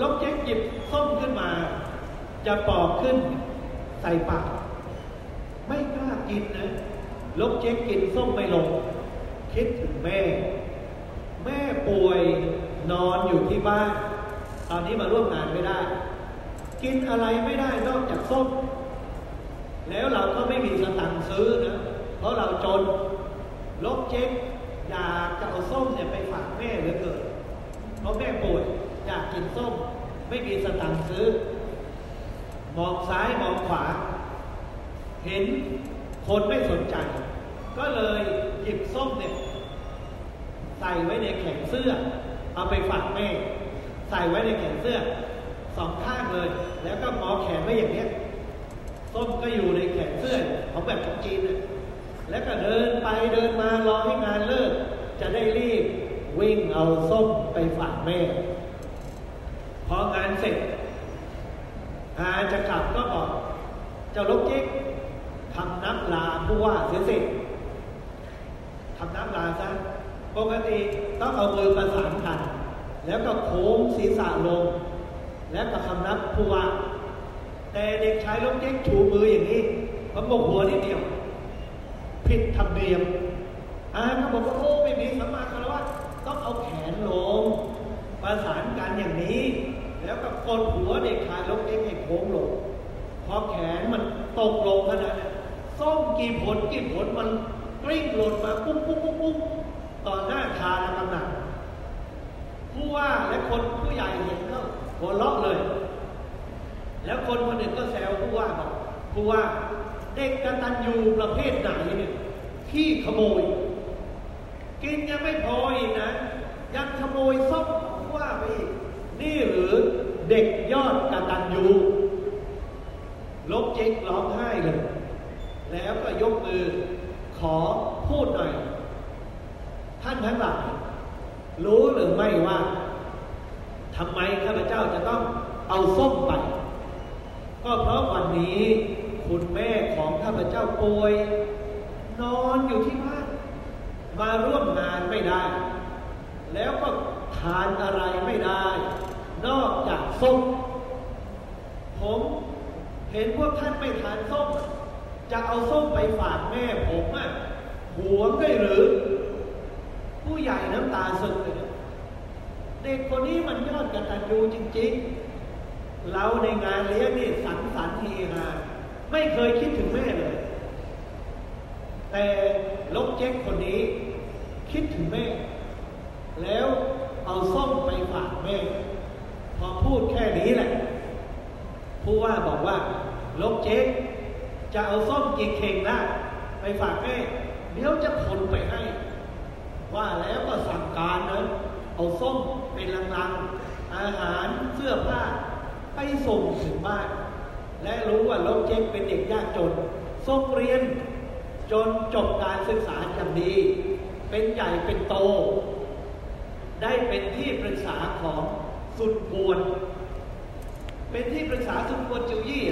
ลกเจ๊กหยิบส้มขึ้นมา จะปอกขึ้นใส่ปาก ไม่กล้ากินนะลกเจ๊กกินส้มไม่ลง คิดถึงแม่ แม่ป่วยนอนอยู่ที่บ้าน ตอนนี้มาร่วมงานไม่ได้ กินอะไรไม่ได้นอกจากส้ม แล้วเราก็ไม่มีสตังค์ซื้อนะ เพราะเราจนลกเจ๊กอยากจะเอาส้มเนี่ยไปฝากแม่เหลือเกินเพราะแม่ป่วยอยากกินส้ม ไม่มีสตังค์ซื้อ มองซ้ายมองขวา เห็นคนไม่สนใจ ก็เลยหยิบส้มเนี่ยใส่ไว้ในแขนเสื้อ เอาไปฝากแม่ ใส่ไว้ในแขนเสื้อสองข้างเลย แล้วก็หมอแขนไว้อย่างเนี้ยส้มก็อยู่ในแขนเสื้อของแบบของจีนนะ แล้วก็เดินไปเดินมารอให้งานเลิก จะได้รีบวิ่งเอาส้มไปฝากแม่ พองานเสร็จอาจะกลับก็บอกเจ้าลูกจิ๊กทำนับลาผู้ว่าเสียสิทำนับลาซะปกติต้องเอามือประสานกัน แล้วก็โค้งศีรษะลง แล้วก็คำนับผู้ว่า แต่เด็กชายลูกจิ๊กชูมืออย่างนี้เขาบอกหัวนิดเดียว ผิดธรรมเนียมอาเขาบอกว่าโอ้ไม่มีสัมมาคารวะต้องเอาแขนลงประสานกันอย่างนี้ แล้วก็กดหัวเด็กชายลูกจิ๊กให้โค้งลงพอแขนมันตกลงขนาดนั้นส้มกี่ผลกี่ผลมันกลิ้งหล่นมาปุ๊บปุ๊บปุ๊บปุ๊บต่อหน้าคานะกำนันผู้ว่าและคนผู้ใหญ่เห็นก็หัวเราะเลย แล้วคนคนหนึ่งก็แซวผู้ว่าบอกผู้ว่า เด็กกตัญญูประเภทไหนเนี่ยที่ขโมย กินยังไม่พออีกนะ ยังขโมยส้มผู้ว่าไปอีกนี่หรือเด็กยอดกตัญญูลบเจ๊กร้องไห้เลย แล้วก็ยกมือขอพูดหน่อย ท่านทั้งหลายรู้หรือไม่ว่าทำไมข้าพเจ้าจะต้องเอาส้มไป ก็เพราะวันนี้ คุณแม่ของข้าพเจ้าป่วย นอนอยู่ที่บ้าน มาร่วมงานไม่ได้ แล้วก็ทานอะไรไม่ได้ นอกจากส้มผมเห็นพวกท่านไม่ทานส้มจะเอาส้มไปฝากแม่ผมอะหวงได้หรือ ผู้ใหญ่น้ำตาสึกเลยเด็กคนนี้มันยอดกตัญญูจริง ๆ เราในงานเลี้ยงนี่สังสรรค์เฮฮา ไม่เคยคิดถึงแม่เลย แต่ลกเจ๊กคนนี้ คิดถึงแม่ แล้วเอาส้มไปฝากแม่ พอพูดแค่นี้แหละ ผู้ว่าบอกว่าลกเจ๊กจะเอาส้มกี่เข่งนะไปฝากแม่เดี๋ยวจะขนไปให้ ว่าแล้วก็สั่งการนะเอาส้มเป็นลังๆ อาหารเสื้อผ้าไปส่งถึงบ้าน และรู้ว่าลกเจ๊กเป็นเด็กยากจนส่งเรียนจนจบการศึกษาอย่างดี เป็นใหญ่เป็นโต ได้เป็นที่ปรึกษาของสุดกวน เป็นที่ปรึกษาสุดกวนจิวยี่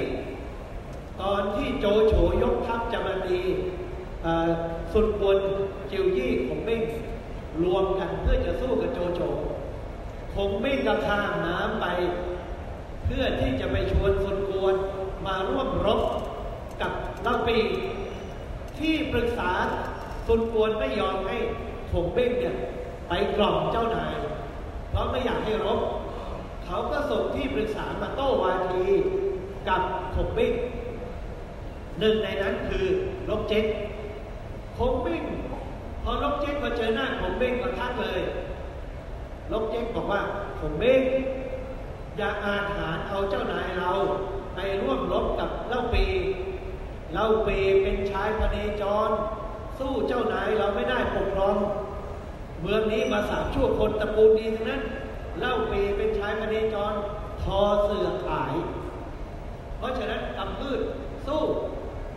ตอนที่โจโฉยกทัพจะมาตีสุดกวนจิวยี่ของเบ้งรวมกันเพื่อจะสู้กับโจโฉคงเบ้งก็ข้ามน้ำไป เพื่อที่จะไปชวนสุดกวน มาร่วมรบกับล่าปีที่ปรึกษาสุดกวนไม่ยอมให้ถงเบ้งเนี่ยไปกล่อมเจ้านาย เพราะไม่อยากให้รบ เขาก็ส่งที่ปรึกษามาโต้วาทีกับถงเบ้งหนึ่งในนั้นคือลบเจ๊กคงเบ้งพอลบเจ๊กมาเจอหน้าคงเบ้งก็ทักเลยลบเจ๊กบอกว่าคงเบ้งอย่าอาหารเอาเจ้านายเรา ไปร่วมรบกับเล่าปีเล่าปีเป็นชายพเนจร สู้เจ้านายเราไม่ได้ปกครอง เมืองนี้มาสามชั่วคนตระกูลดีทั้งนั้น เล่าปีเป็นชายพเนจรทอเสือขาย เพราะฉะนั้นกำพืชสู้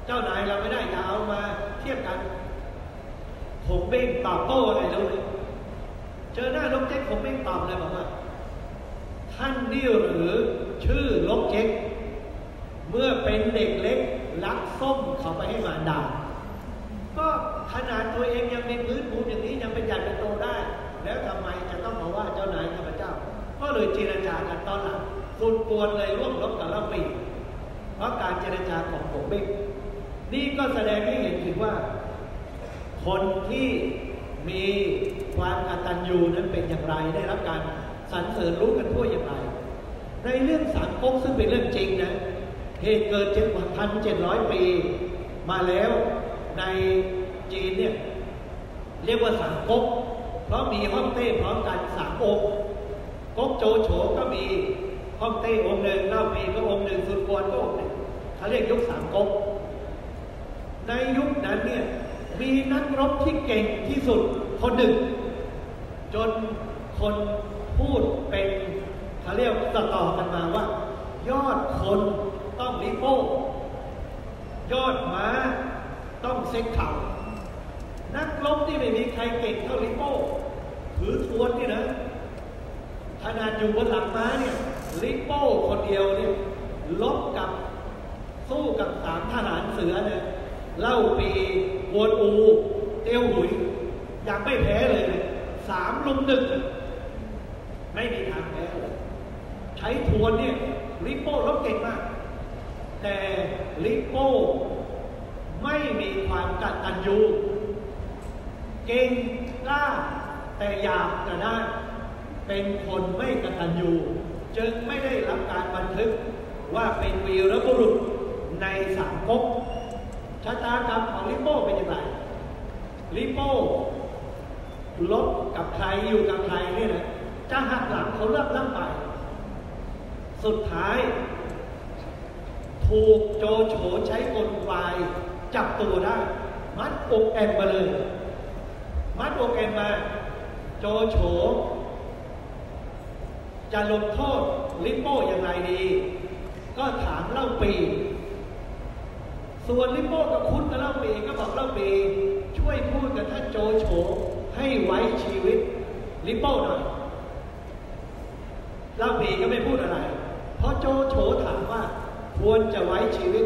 เจ้านายเราไม่ได้อย่าเอามาเทียบกันผมเบ้งตอบโต้อะไรแล้วเลยเจอหน้าลกเจ๊กผมเบ้งตอบเลยบอกว่าท่านนี่หรือชื่อลกเจ๊ก เมื่อเป็นเด็กเล็กลักส้มเขาไปให้มารดา ก็ขนาดตัวเองยังมีพื้นภูมิอย่างนี้ยังเป็นใหญ่เป็นโตได้ แล้วทำไมจะต้องมาว่าเจ้านายข้าพเจ้า ก็เลยเจรจากันตอนหลังสุดปวนเลยร่วมรบกับเล่าปีเพราะการเจรจาของผมเบ้งนี่ก็แสดงให้เห็นถึงว่า คนที่มีความกตัญญูนั้นเป็นอย่างไรได้รับการสรรเสริญรู้กันทั่วอย่างไร ในเรื่องสามก๊กซึ่งเป็นเรื่องจริงนะ เหตุเกิดเจ็ดพันเจ็ดร้อยปี มาแล้วในจีนเนี่ยเรียกว่าสามก๊กเพราะมีฮ่องเต้พร้อมกันสามองค์ก๊กโจโฉก็มีฮ่องเต้องค์หนึ่งเล่าปีก็องค์หนึ่งสุดกวนก็องค์หนึ่งเขาเรียกยุคสามก๊กในยุคนั้นเนี่ยมีนักรบที่เก่งที่สุดคนหนึ่ง จนคนพูดเป็นเขาเรียกต่อกันมาว่า ยอดคน ต้องลิโป้ยอดม้าต้องเซ็กเข่านักรบที่ไม่มีใครเก่งเท่าลิโป้ถือทวนนี่นะขนาดอยู่บนหลังม้าเนี่ยลิโป้คนเดียวเนี่ยลบกับสู้กับสามทหารเสือเนี่ยเล่าปีวนอู เตียวหุยยังไม่แพ้เลยสามลุมหนึ่งไม่มีทางแพ้เลยใช้ทวนเนี่ยลิโป้ลบเก่งมาก แต่ลิโป้ไม่มีความกตัญญูเก่งกล้าแต่อยากจะได้เป็นคนไม่กตัญญูจึงไม่ได้รับการบันทึกว่าเป็นวีรบุรุษในสังคมชะตากรรมของลิโป้เป็นอย่างไรลิโป้ลบกับใครอยู่กับใครเนี่ยนะจะหักหลังเขาเลือกล่ำไป สุดท้าย ถูกโจโฉใช้กลไกจับตัวได้ มัดอกแอนมาเลย มัดอกแอนมา โจโฉจะลงโทษลิโป้อย่างไรดี ก็ถามเล่าปี ส่วนลิโป้กับคุณกับเล่าปีก็บอกเล่าปี ช่วยพูดกับท่านโจโฉให้ไว้ชีวิตลิโป้หน่อยเล่าปีก็ไม่พูดอะไร เพราะโจโฉถามว่า ควรจะไว้ชีวิต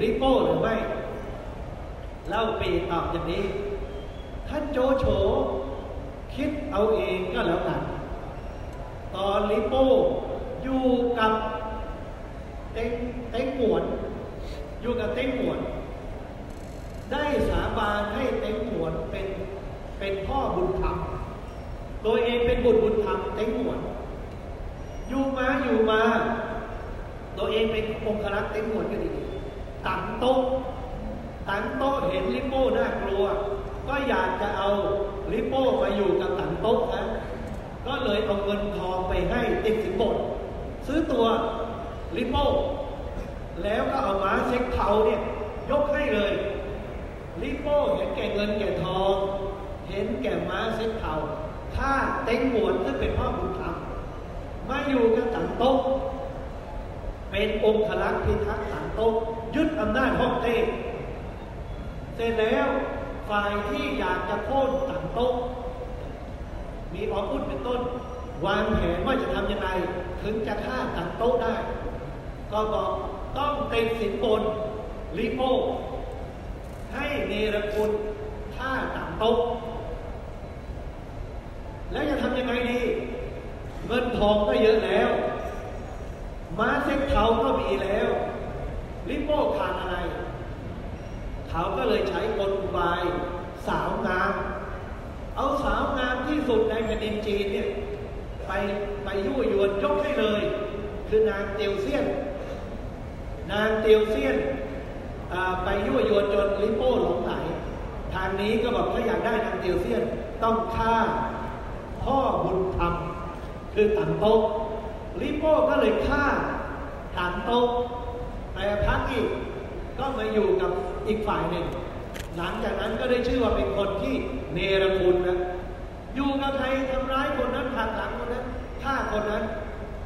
ลิโป้หรือไม่เล่าปีตอบอย่างนี้ ท่านโจโฉคิดเอาเองก็แล้วกัน ตอนลิโป้อยู่กับเต็งเต็งหวนอยู่กับเต็งหวนได้สาบานให้เต็งหวนเป็นเป็นพ่อบุญธรรม ตัวเองเป็นบุตรบุญธรรมเต็งหวนอยู่มาอยู่มา ตัวเองเป็นองครักษ์เต็งหมวนก็ดีตังโต๊ะตังโต๊ะเห็นลิโป้น่ากลัว ก็อยากจะเอาลิโป้มาอยู่กับตังโต๊ะนะก็เลยเอาเงินทองไปให้ติดสินบนซื้อตัวลิโป้แล้วก็เอาม้าเช็คเทาเนี่ยยกให้เลยลิโป้เห็นแก่เงินแก่ทอง เห็นแก่ม้าเช็คเทาถ้าเต็งหวนซึ่งเป็นพ่อบุญธรรมมาอยู่กับตังโต๊ะ เป็นองค์ลักษ์พิทักษ์ตังโต๊ะยึดอำนาจห้องเต้เสร็จแล้วฝ่ายที่อยากจะโค่นตังโต๊ะมีออพุดเป็นต้น วางแผนว่าจะทำยังไงถึงจะฆ่าตังโต๊ะได้ ก็บอกต้องติดสินบนลิโป้ให้เนรคุณฆ่าตังโต๊ะแล้วจะทำยังไงดี เงินทองก็เยอะแล้ว ม้าเซ็กเทาก็มีแล้ว ลิโป้ขาดอะไร เขาก็เลยใช้กลอุบายสาวงาม เอาสาวงามที่สุดในแผ่นดินจีนเนี่ยไปไปยั่วยวนยกให้เลย คือนางเตียวเซียน นางเตียวเซียนไปยั่วยวนจนลิโป้หลงไหลทางนี้ก็บอกถ้าอยากได้นางเตียวเซียนต้องฆ่าพ่อบุญธรรมคือตันโต ลิโป้ก็เลยฆ่าตันโต๊ะแต่พักอีกก็มาอยู่กับอีกฝ่ายหนึ่ง หลังจากนั้นก็ได้ชื่อว่าเป็นคนที่เนรคุณนะอยู่กับใครทำร้ายคนนั้นหักหลังคนนั้นฆ่าคนนั้น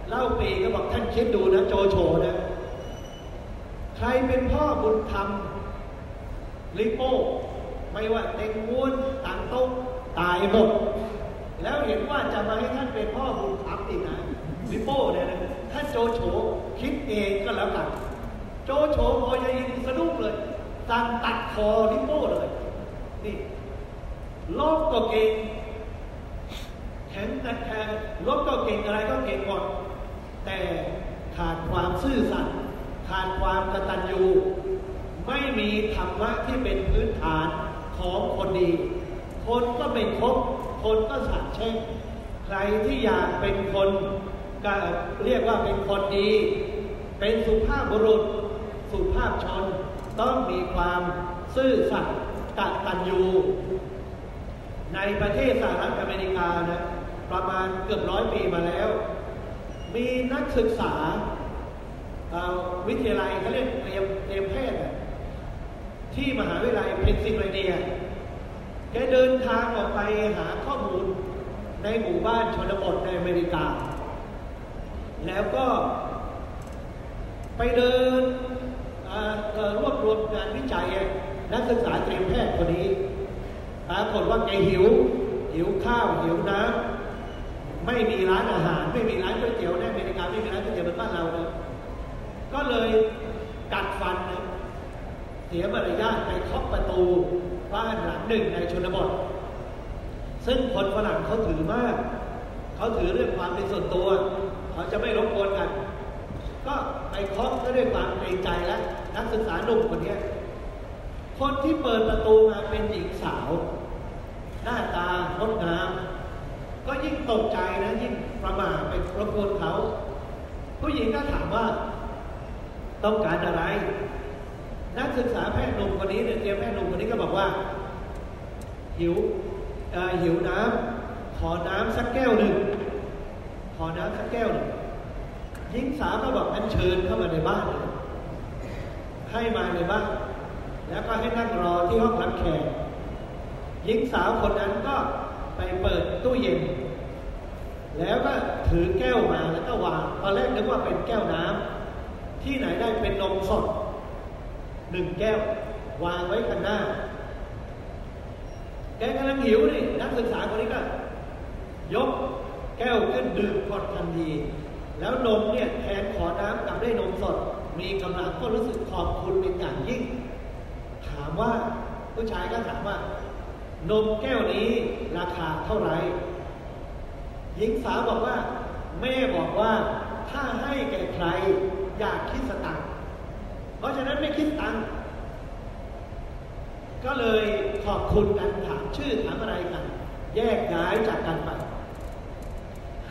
เล่าปีก็บอกท่านคิดดูนะโจโฉนะใครเป็นพ่อบุญธรรมลิโป้ไม่ว่าเต็งม้วนตังโต้งตายหมดแล้วเห็นว่าจะมาให้ท่านเป็นพ่อบุญธรรมอีกนะ ลิโป้เนี่ยนะท่าโจโฉคิดเองก็แล้วกันโจโฉพอจะยินสะดุ้งเลยสั่งตัดคอลิโป้เลย นี่ลบก็เก่งแข็งแต่แข็งลบก็เก่งอะไรก็เก่งหมดแต่ขาดความซื่อสัตย์ขาดความกตัญญูไม่มีธรรมะที่เป็นพื้นฐานของคนดี คนก็ไม่คบคนก็สาบเช่นใครที่อยากเป็นคน ก็เรียกว่าเป็นคนดี เป็นสุภาพบุรุษ สุภาพชน ต้องมีความซื่อสัตย์กตัญญูในประเทศสหรัฐอเมริกานะประมาณเกือบร้อยปีมาแล้ว มีนักศึกษาวิทยาลัยเขาเรียกเตรียมเตรียมแพทย์ที่มหาวิทยาลัยเพนซิลเวเนียแกเดินทางออกไปหาข้อมูลในหมู่บ้านชนบทในอเมริกา แล้วก็ไปเดินรวบรวมงานวิจัยนักศึกษาเตรียมแพทย์คนนี้ปรากฏว่าแกหิว หิวข้าวหิวน้ำไม่มีร้านอาหาร ไม่มีร้านก๋วยเตี๋ยวในอเมริกาไม่มีร้านก๋วยเตี๋ยวเหมือนบ้านเราเนะก็เลยกัดฟันนะเสียมารยาทไปเคาะประตูบ้านหลังหนึ่งในชนบท ซึ่งคนฝรั่งเขาถือมาก เขาถือเรื่องความเป็นส่วนตัว เขาจะไม่รบกวนกัน ก็ไปเคาะก็ด้วยความเกรงใจแล้วนักศึกษาหนุ่มคนนี้คนที่เปิดประตูมาเป็นหญิงสาว หน้าตางดงาม ก็ยิ่งตกใจนะยิ่งประมาทไปรบกวนเขาผู้หญิงก็ถามว่าต้องการอะไร นักศึกษาแพทย์หนุ่มคนนี้เนี่ยเตรียมแพทย์หนุ่มคนนี้ก็บอกว่า หิวหิวน้ำขอน้ำสักแก้วหนึ่ง อน้ำสักแก้วหนึ่งหญิงสาวก็บอกอันเชิญเข้ามาในบ้านให้มาในบ้านแล้วก็ให้นั่งรอที่ห้องรับแขกหญิงสาวคนนั้นก็ไปเปิดตู้เย็น แล้วก็ถือแก้วมาแล้วก็วางตอนแรกนึกว่าเป็นแก้วน้ำที่ไหนได้เป็นนมสดหนึ่งแก้ววางไว้ข้างหน้า แกกำลังหิวนี่นักศึกษาคนนี้ก็ยก แก้วขึ้นดื่มก่อนทันที แล้วนมเนี่ยแทนขอน้ำกับได้นมสด มีกำลังก็รู้สึกขอบคุณเป็นอย่างยิ่ง ถามว่าผู้ชายก็ถามว่า นมแก้วนี้ราคาเท่าไหร่หญิงสาวบอกว่า แม่บอกว่าถ้าให้แก่ใครอยากคิดสตังค์เพราะฉะนั้นไม่คิดตังค์ก็เลยขอบคุณกันถามชื่อถามอะไรกัน แยกย้ายจากกันไป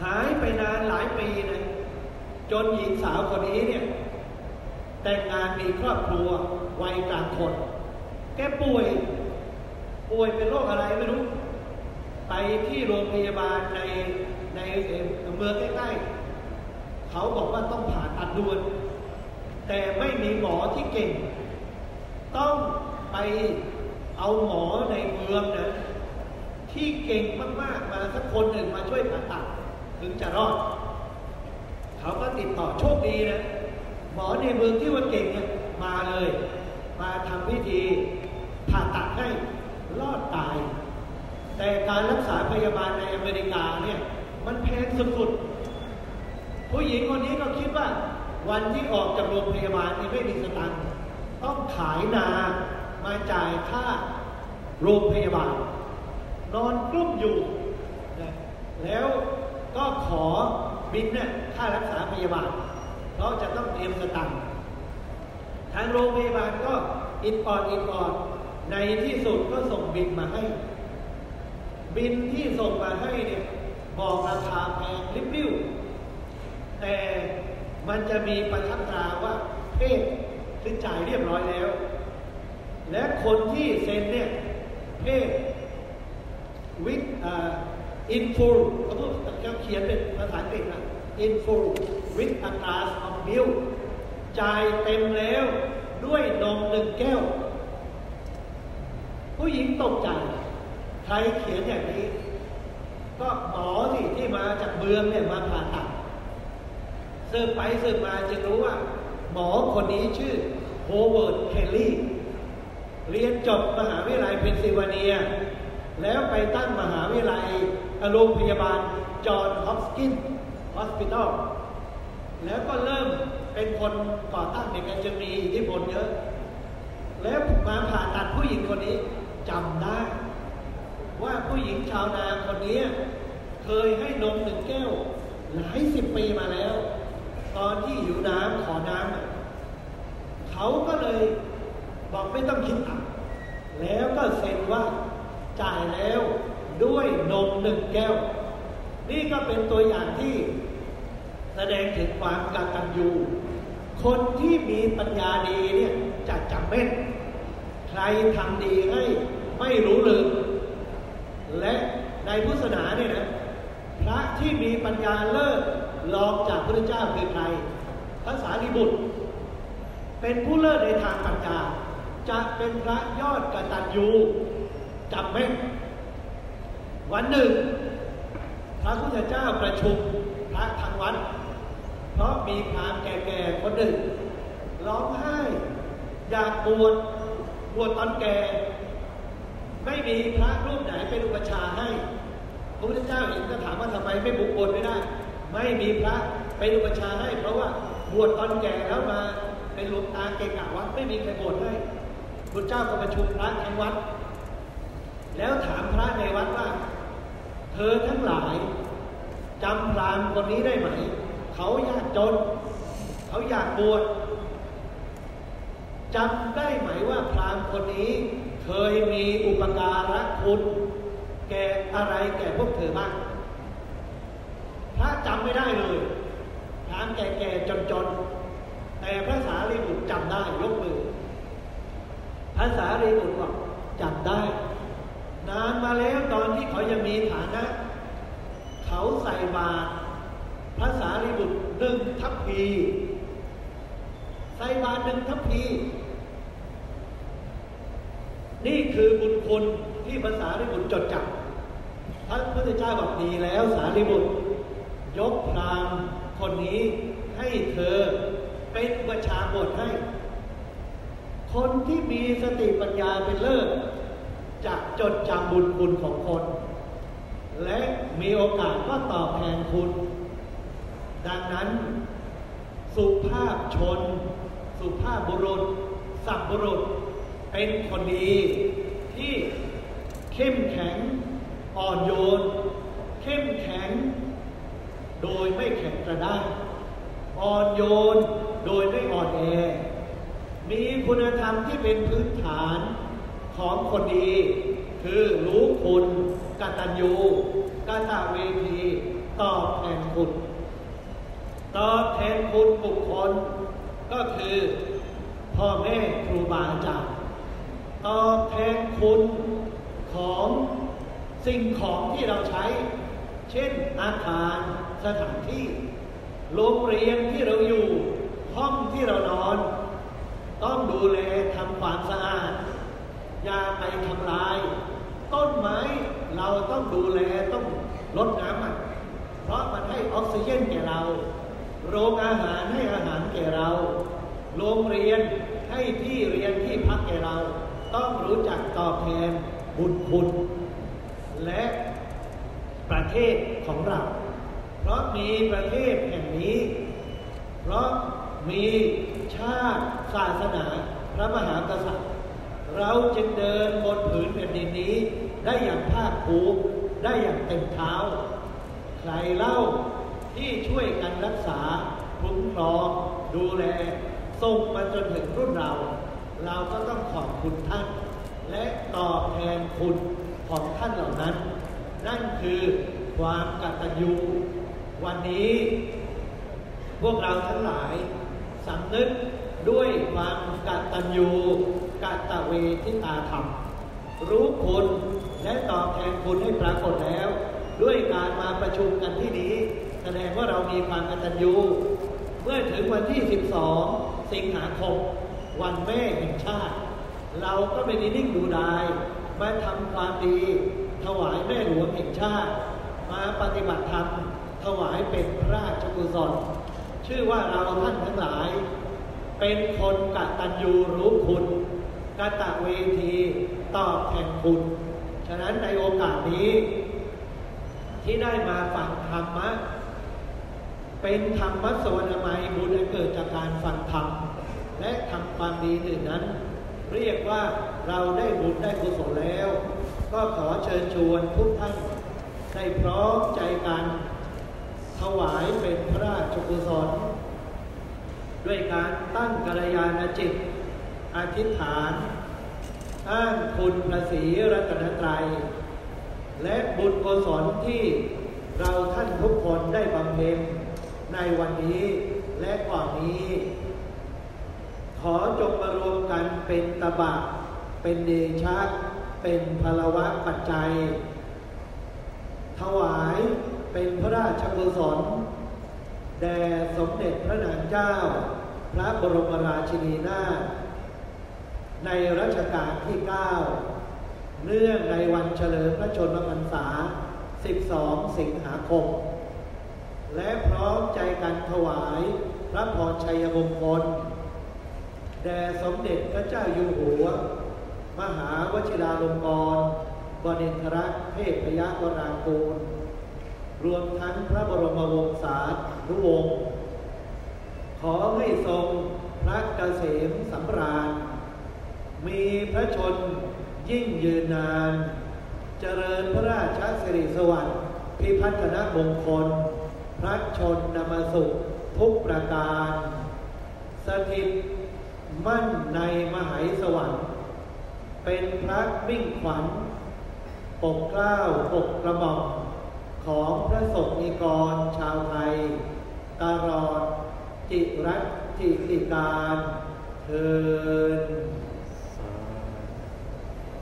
หายไปนานหลายปีนะจนหญิงสาวคนนี้เนี่ย แต่งงานมีครอบครัววัยกลางคน แกป่วย ป่วยเป็นโรคอะไรไม่รู้ ไปที่โรงพยาบาลในในเมืองใกล้ๆเขาบอกว่าต้องผ่าตัดด่วน แต่ไม่มีหมอที่เก่ง ต้องไปเอาหมอในเมืองนะที่เก่งมากๆมาสักคนหนึ่งมาช่วยผ่าตัด ถึงจะรอด เขาก็ติดต่อโชคดีนะหมอในเมืองที่ว่าเก่งเนี่ยมาเลย มาทำพิธีผ่าตัดให้รอดตาย แต่การรักษาพยาบาลในอเมริกาเนี่ยมันแพงสุดๆผู้หญิงคนนี้ก็คิดว่า วันที่ออกจากโรงพยาบาลนี่ไม่มีสตังค์ต้องขายนามาจ่ายค่าโรงพยาบาล นอนกลุ้มอยู่ แล้ว ก็ขอบินเนี่ยค่ารักษาพยาบาลเพราะจะต้องเตรียมสตังค์ทางโรงพยาบาลก็อินปอดอินปอดในที่สุดก็ส่งบินมาให้ บินที่ส่งมาให้เนี่ยบอกราคาแพงริบลิ่วแต่มันจะมีประทับตราว่าเพศคือจ่ายเรียบร้อยแล้ว และคนที่เซ็นเนี่ยเพศวิทอิ นฟูเขาพูดเขาเขียนเป็นภาษาอังกฤษนะ in full with a glass of milk จ่ายเต็มแล้วด้วยนมหนึ่งแก้ว ผู้หญิงตกใจ ใครเขียนอย่างนี้ ก็หมอที่ที่มาจากเมืองเนี่ยมาผ่าตัดสืบไปสืบมาจึงรู้ว่า หมอคนนี้ชื่อโฮเวิร์ดเคลลี่เรียนจบมหาวิทยาลัยเพนซิลเวเนีย แล้วไปตั้งมหาวิทยาลัย โรงพยาบาลจอห์นฮอปกิน Hospital แล้วก็เริ่มเป็นคนก่อตั้งในการจะมีอิทธิพลเยอะ แล้วมาผ่าตัดผู้หญิงคนนี้จำได้ ว่าผู้หญิงชาวนาคนนี้เคยให้นมหนึ่งแก้ว หลายสิบปีมาแล้ว ตอนที่หิวน้ำขอน้ำเขาก็เลยบอกไม่ต้องคิดตังแล้วก็เซ็นว่าจ่ายแล้ว ด้วยนมหนึ่งแก้ว นี่ก็เป็นตัวอย่างที่แสดงถึงความกตัญญูคนที่มีปัญญาดีเนี่ยจะจำเม่นใครทำดีให้ไม่รู้ลืม และในพุทธศาสนาเนี่ยนะพระที่มีปัญญาเลิศลองจากพระเจ้าคือใครพระสารีบุตร เป็นผู้เลิศในทางปัญญา จะเป็นพระยอดกตัญญูจำไหม วันหนึ่ง พระพุทธเจ้าประชุมพระทางวัด เพราะมีพรามแก่ๆคนหนึ่ง ร้องไห้ อยากบวชบวชตอนแก่ ไม่มีพระรูปไหนเป็นอุปชาให้พระพุทธเจ้าเห็นก็ถามว่าทำไมไม่บุกบนไม่ได้ ไม่มีพระเป็นอุปชาให้ เพราะว่าบวชตอนแก่แล้วมาเป็นหลวงตาเกกะวัดไม่มีใครบวชให้พระเจ้าก็ประชุมพระทั้งวัด แล้วถามพระในวัดว่า เธอทั้งหลายจำพรามคนนี้ได้ไหม เขายากจน เขาอยากบวชจำได้ไหมว่าพรามคนนี้เคยมีอุปการะคุณแก่อะไรแก่พวกเธอบ้างพระจำไม่ได้เลยพรามแก่ๆจนๆ แต่พระสารีบุตรจำได้ยกมือภาษารีบุตรบอกจำได้ นานมาแล้วตอนที่เขายังมีฐานะ เขาใส่บาตรภาษารีบุตรหนึ่งทัพพีใส่บาตรหนึ่งทัพพี นี่คือบุญคุณที่ภาษารีบุตรจดจำพระพุทธเจ้าบอกดีแล้วสารีบุตร ยกพรามคนนี้ให้เธอเป็นประชาบทให้ คนที่มีสติปัญญาเป็นเลิศ จะจดจำบุญคุณของคน และมีโอกาสก็ตอบแทนคุณ ดังนั้น สุภาพชน สุภาพบุรุษ สัพบุรุษ เป็นคนดีที่เข้มแข็งอ่อนโยน เข้มแข็ง โดยไม่แข็งกระด้างอ่อนโยนโดยไม่อ่อนแอ มีคุณธรรมที่เป็นพื้นฐาน ของคนดี คือรู้คุณกตัญญูกตเวทีตอบแทนคุณตอบแทนคุณบุคคล ก็คือพ่อแม่ครูบาอาจารย์ตอบแทนคุณของสิ่งของที่เราใช้ เช่นอาคารสถานที่ โรงเรียนที่เราอยู่ ห้องที่เรานอน ต้องดูแลทำความสะอาด อย่าไปทำลาย ต้นไม้เราต้องดูแลต้องลดน้ำมันเพราะมันให้ออกซิเจนแก่เรา โรงอาหารให้อาหารแก่เรา โรงเรียนให้ที่เรียนที่พักแก่เรา ต้องรู้จักตอบแทนบุญคุณและประเทศของเรา เพราะมีประเทศแห่งนี้ เพราะมีชาติศาสนาพระมหากษัตริย์ เราจึงเดินบนผืนแผ่นดินนี้ ได้อย่างภาคภูมิได้อย่างเต็มเท้า ใครเล่าที่ช่วยกันรักษาคุ้มครองดูแลส่งมาจนถึงรุ่นเรา เราก็ต้องขอบคุณท่าน และตอบแทนคุณของท่านเหล่านั้น นั่นคือความกตัญญูวันนี้ พวกเราทั้งหลายสำนึกด้วยความกตัญญู กตเวทิตาธรรม รู้คุณและตอบแทนคุณให้ปรากฏแล้ว ด้วยการมาประชุมกันที่นี้ แสดงว่าเรามีความกตัญญูเมื่อถึงวันที่ 12 สิงหาคม วันแม่แห่งชาติ เราก็ไม่ได้นิ่งดูดาย มาทำความดี ถวายแม่หลวงแห่งชาติ มาปฏิบัติธรรม ถวายเป็นพระราชกุศล ชื่อว่าเราท่านทั้งหลาย เป็นคนกตัญญูรู้คุณ กตะเวทีตอบแทนคุณ ฉะนั้นในโอกาสนี้ ที่ได้มาฟังธรรมะ เป็นธรรมะสวรรมัยบุญเกิดจากการฟังธรรม และทำความดีอื่นนั้น เรียกว่าเราได้บุญได้กุศลแล้ว ก็ขอเชิญชวนทุกท่านได้พร้อมใจกันถวายเป็นพระราชกุศลด้วยการตั้งกัลยาณจิต อธิษฐานอ้างคุณพระศรีรัตนตรัย และบุญกุศลที่เราท่านทุกคนได้บำเพ็ญในวันนี้และก่อนนี้ ขอจงมารวมกันเป็นตบะ เป็นเดชะเป็นพลวะปัจจัย ถวายเป็นพระราชกุศลแด่สมเด็จพระนางเจ้า พระบรมราชินีนาถ ในรัชกาลที่ 9 เนื่องในวันเฉลิมพระชนมพรรษา 12 สิงหาคม และพร้อมใจกันถวายพระพรชัยมงคล แด่สมเด็จพระเจ้าอยู่หัว มหาวชิราลงกรณวเนทรเทพยวรางกูล รวมทั้งพระบรมวงศานุวงศ์ขอให้ทรงพระเกษมสำราญ มีพระชนยิ่งยืนนาน เจริญพระราชสิริสวัสดิ์พิพัฒนมงคล พระชนนามสุขทุกประการ สถิตมั่นในมหายสวรรค์เป็นพระมิ่งขวัญ ปกเกล้าปกกระหม่อมของพระสงฆ์นิกรชาวไทย ตลอดจิรัตจิติการเทิน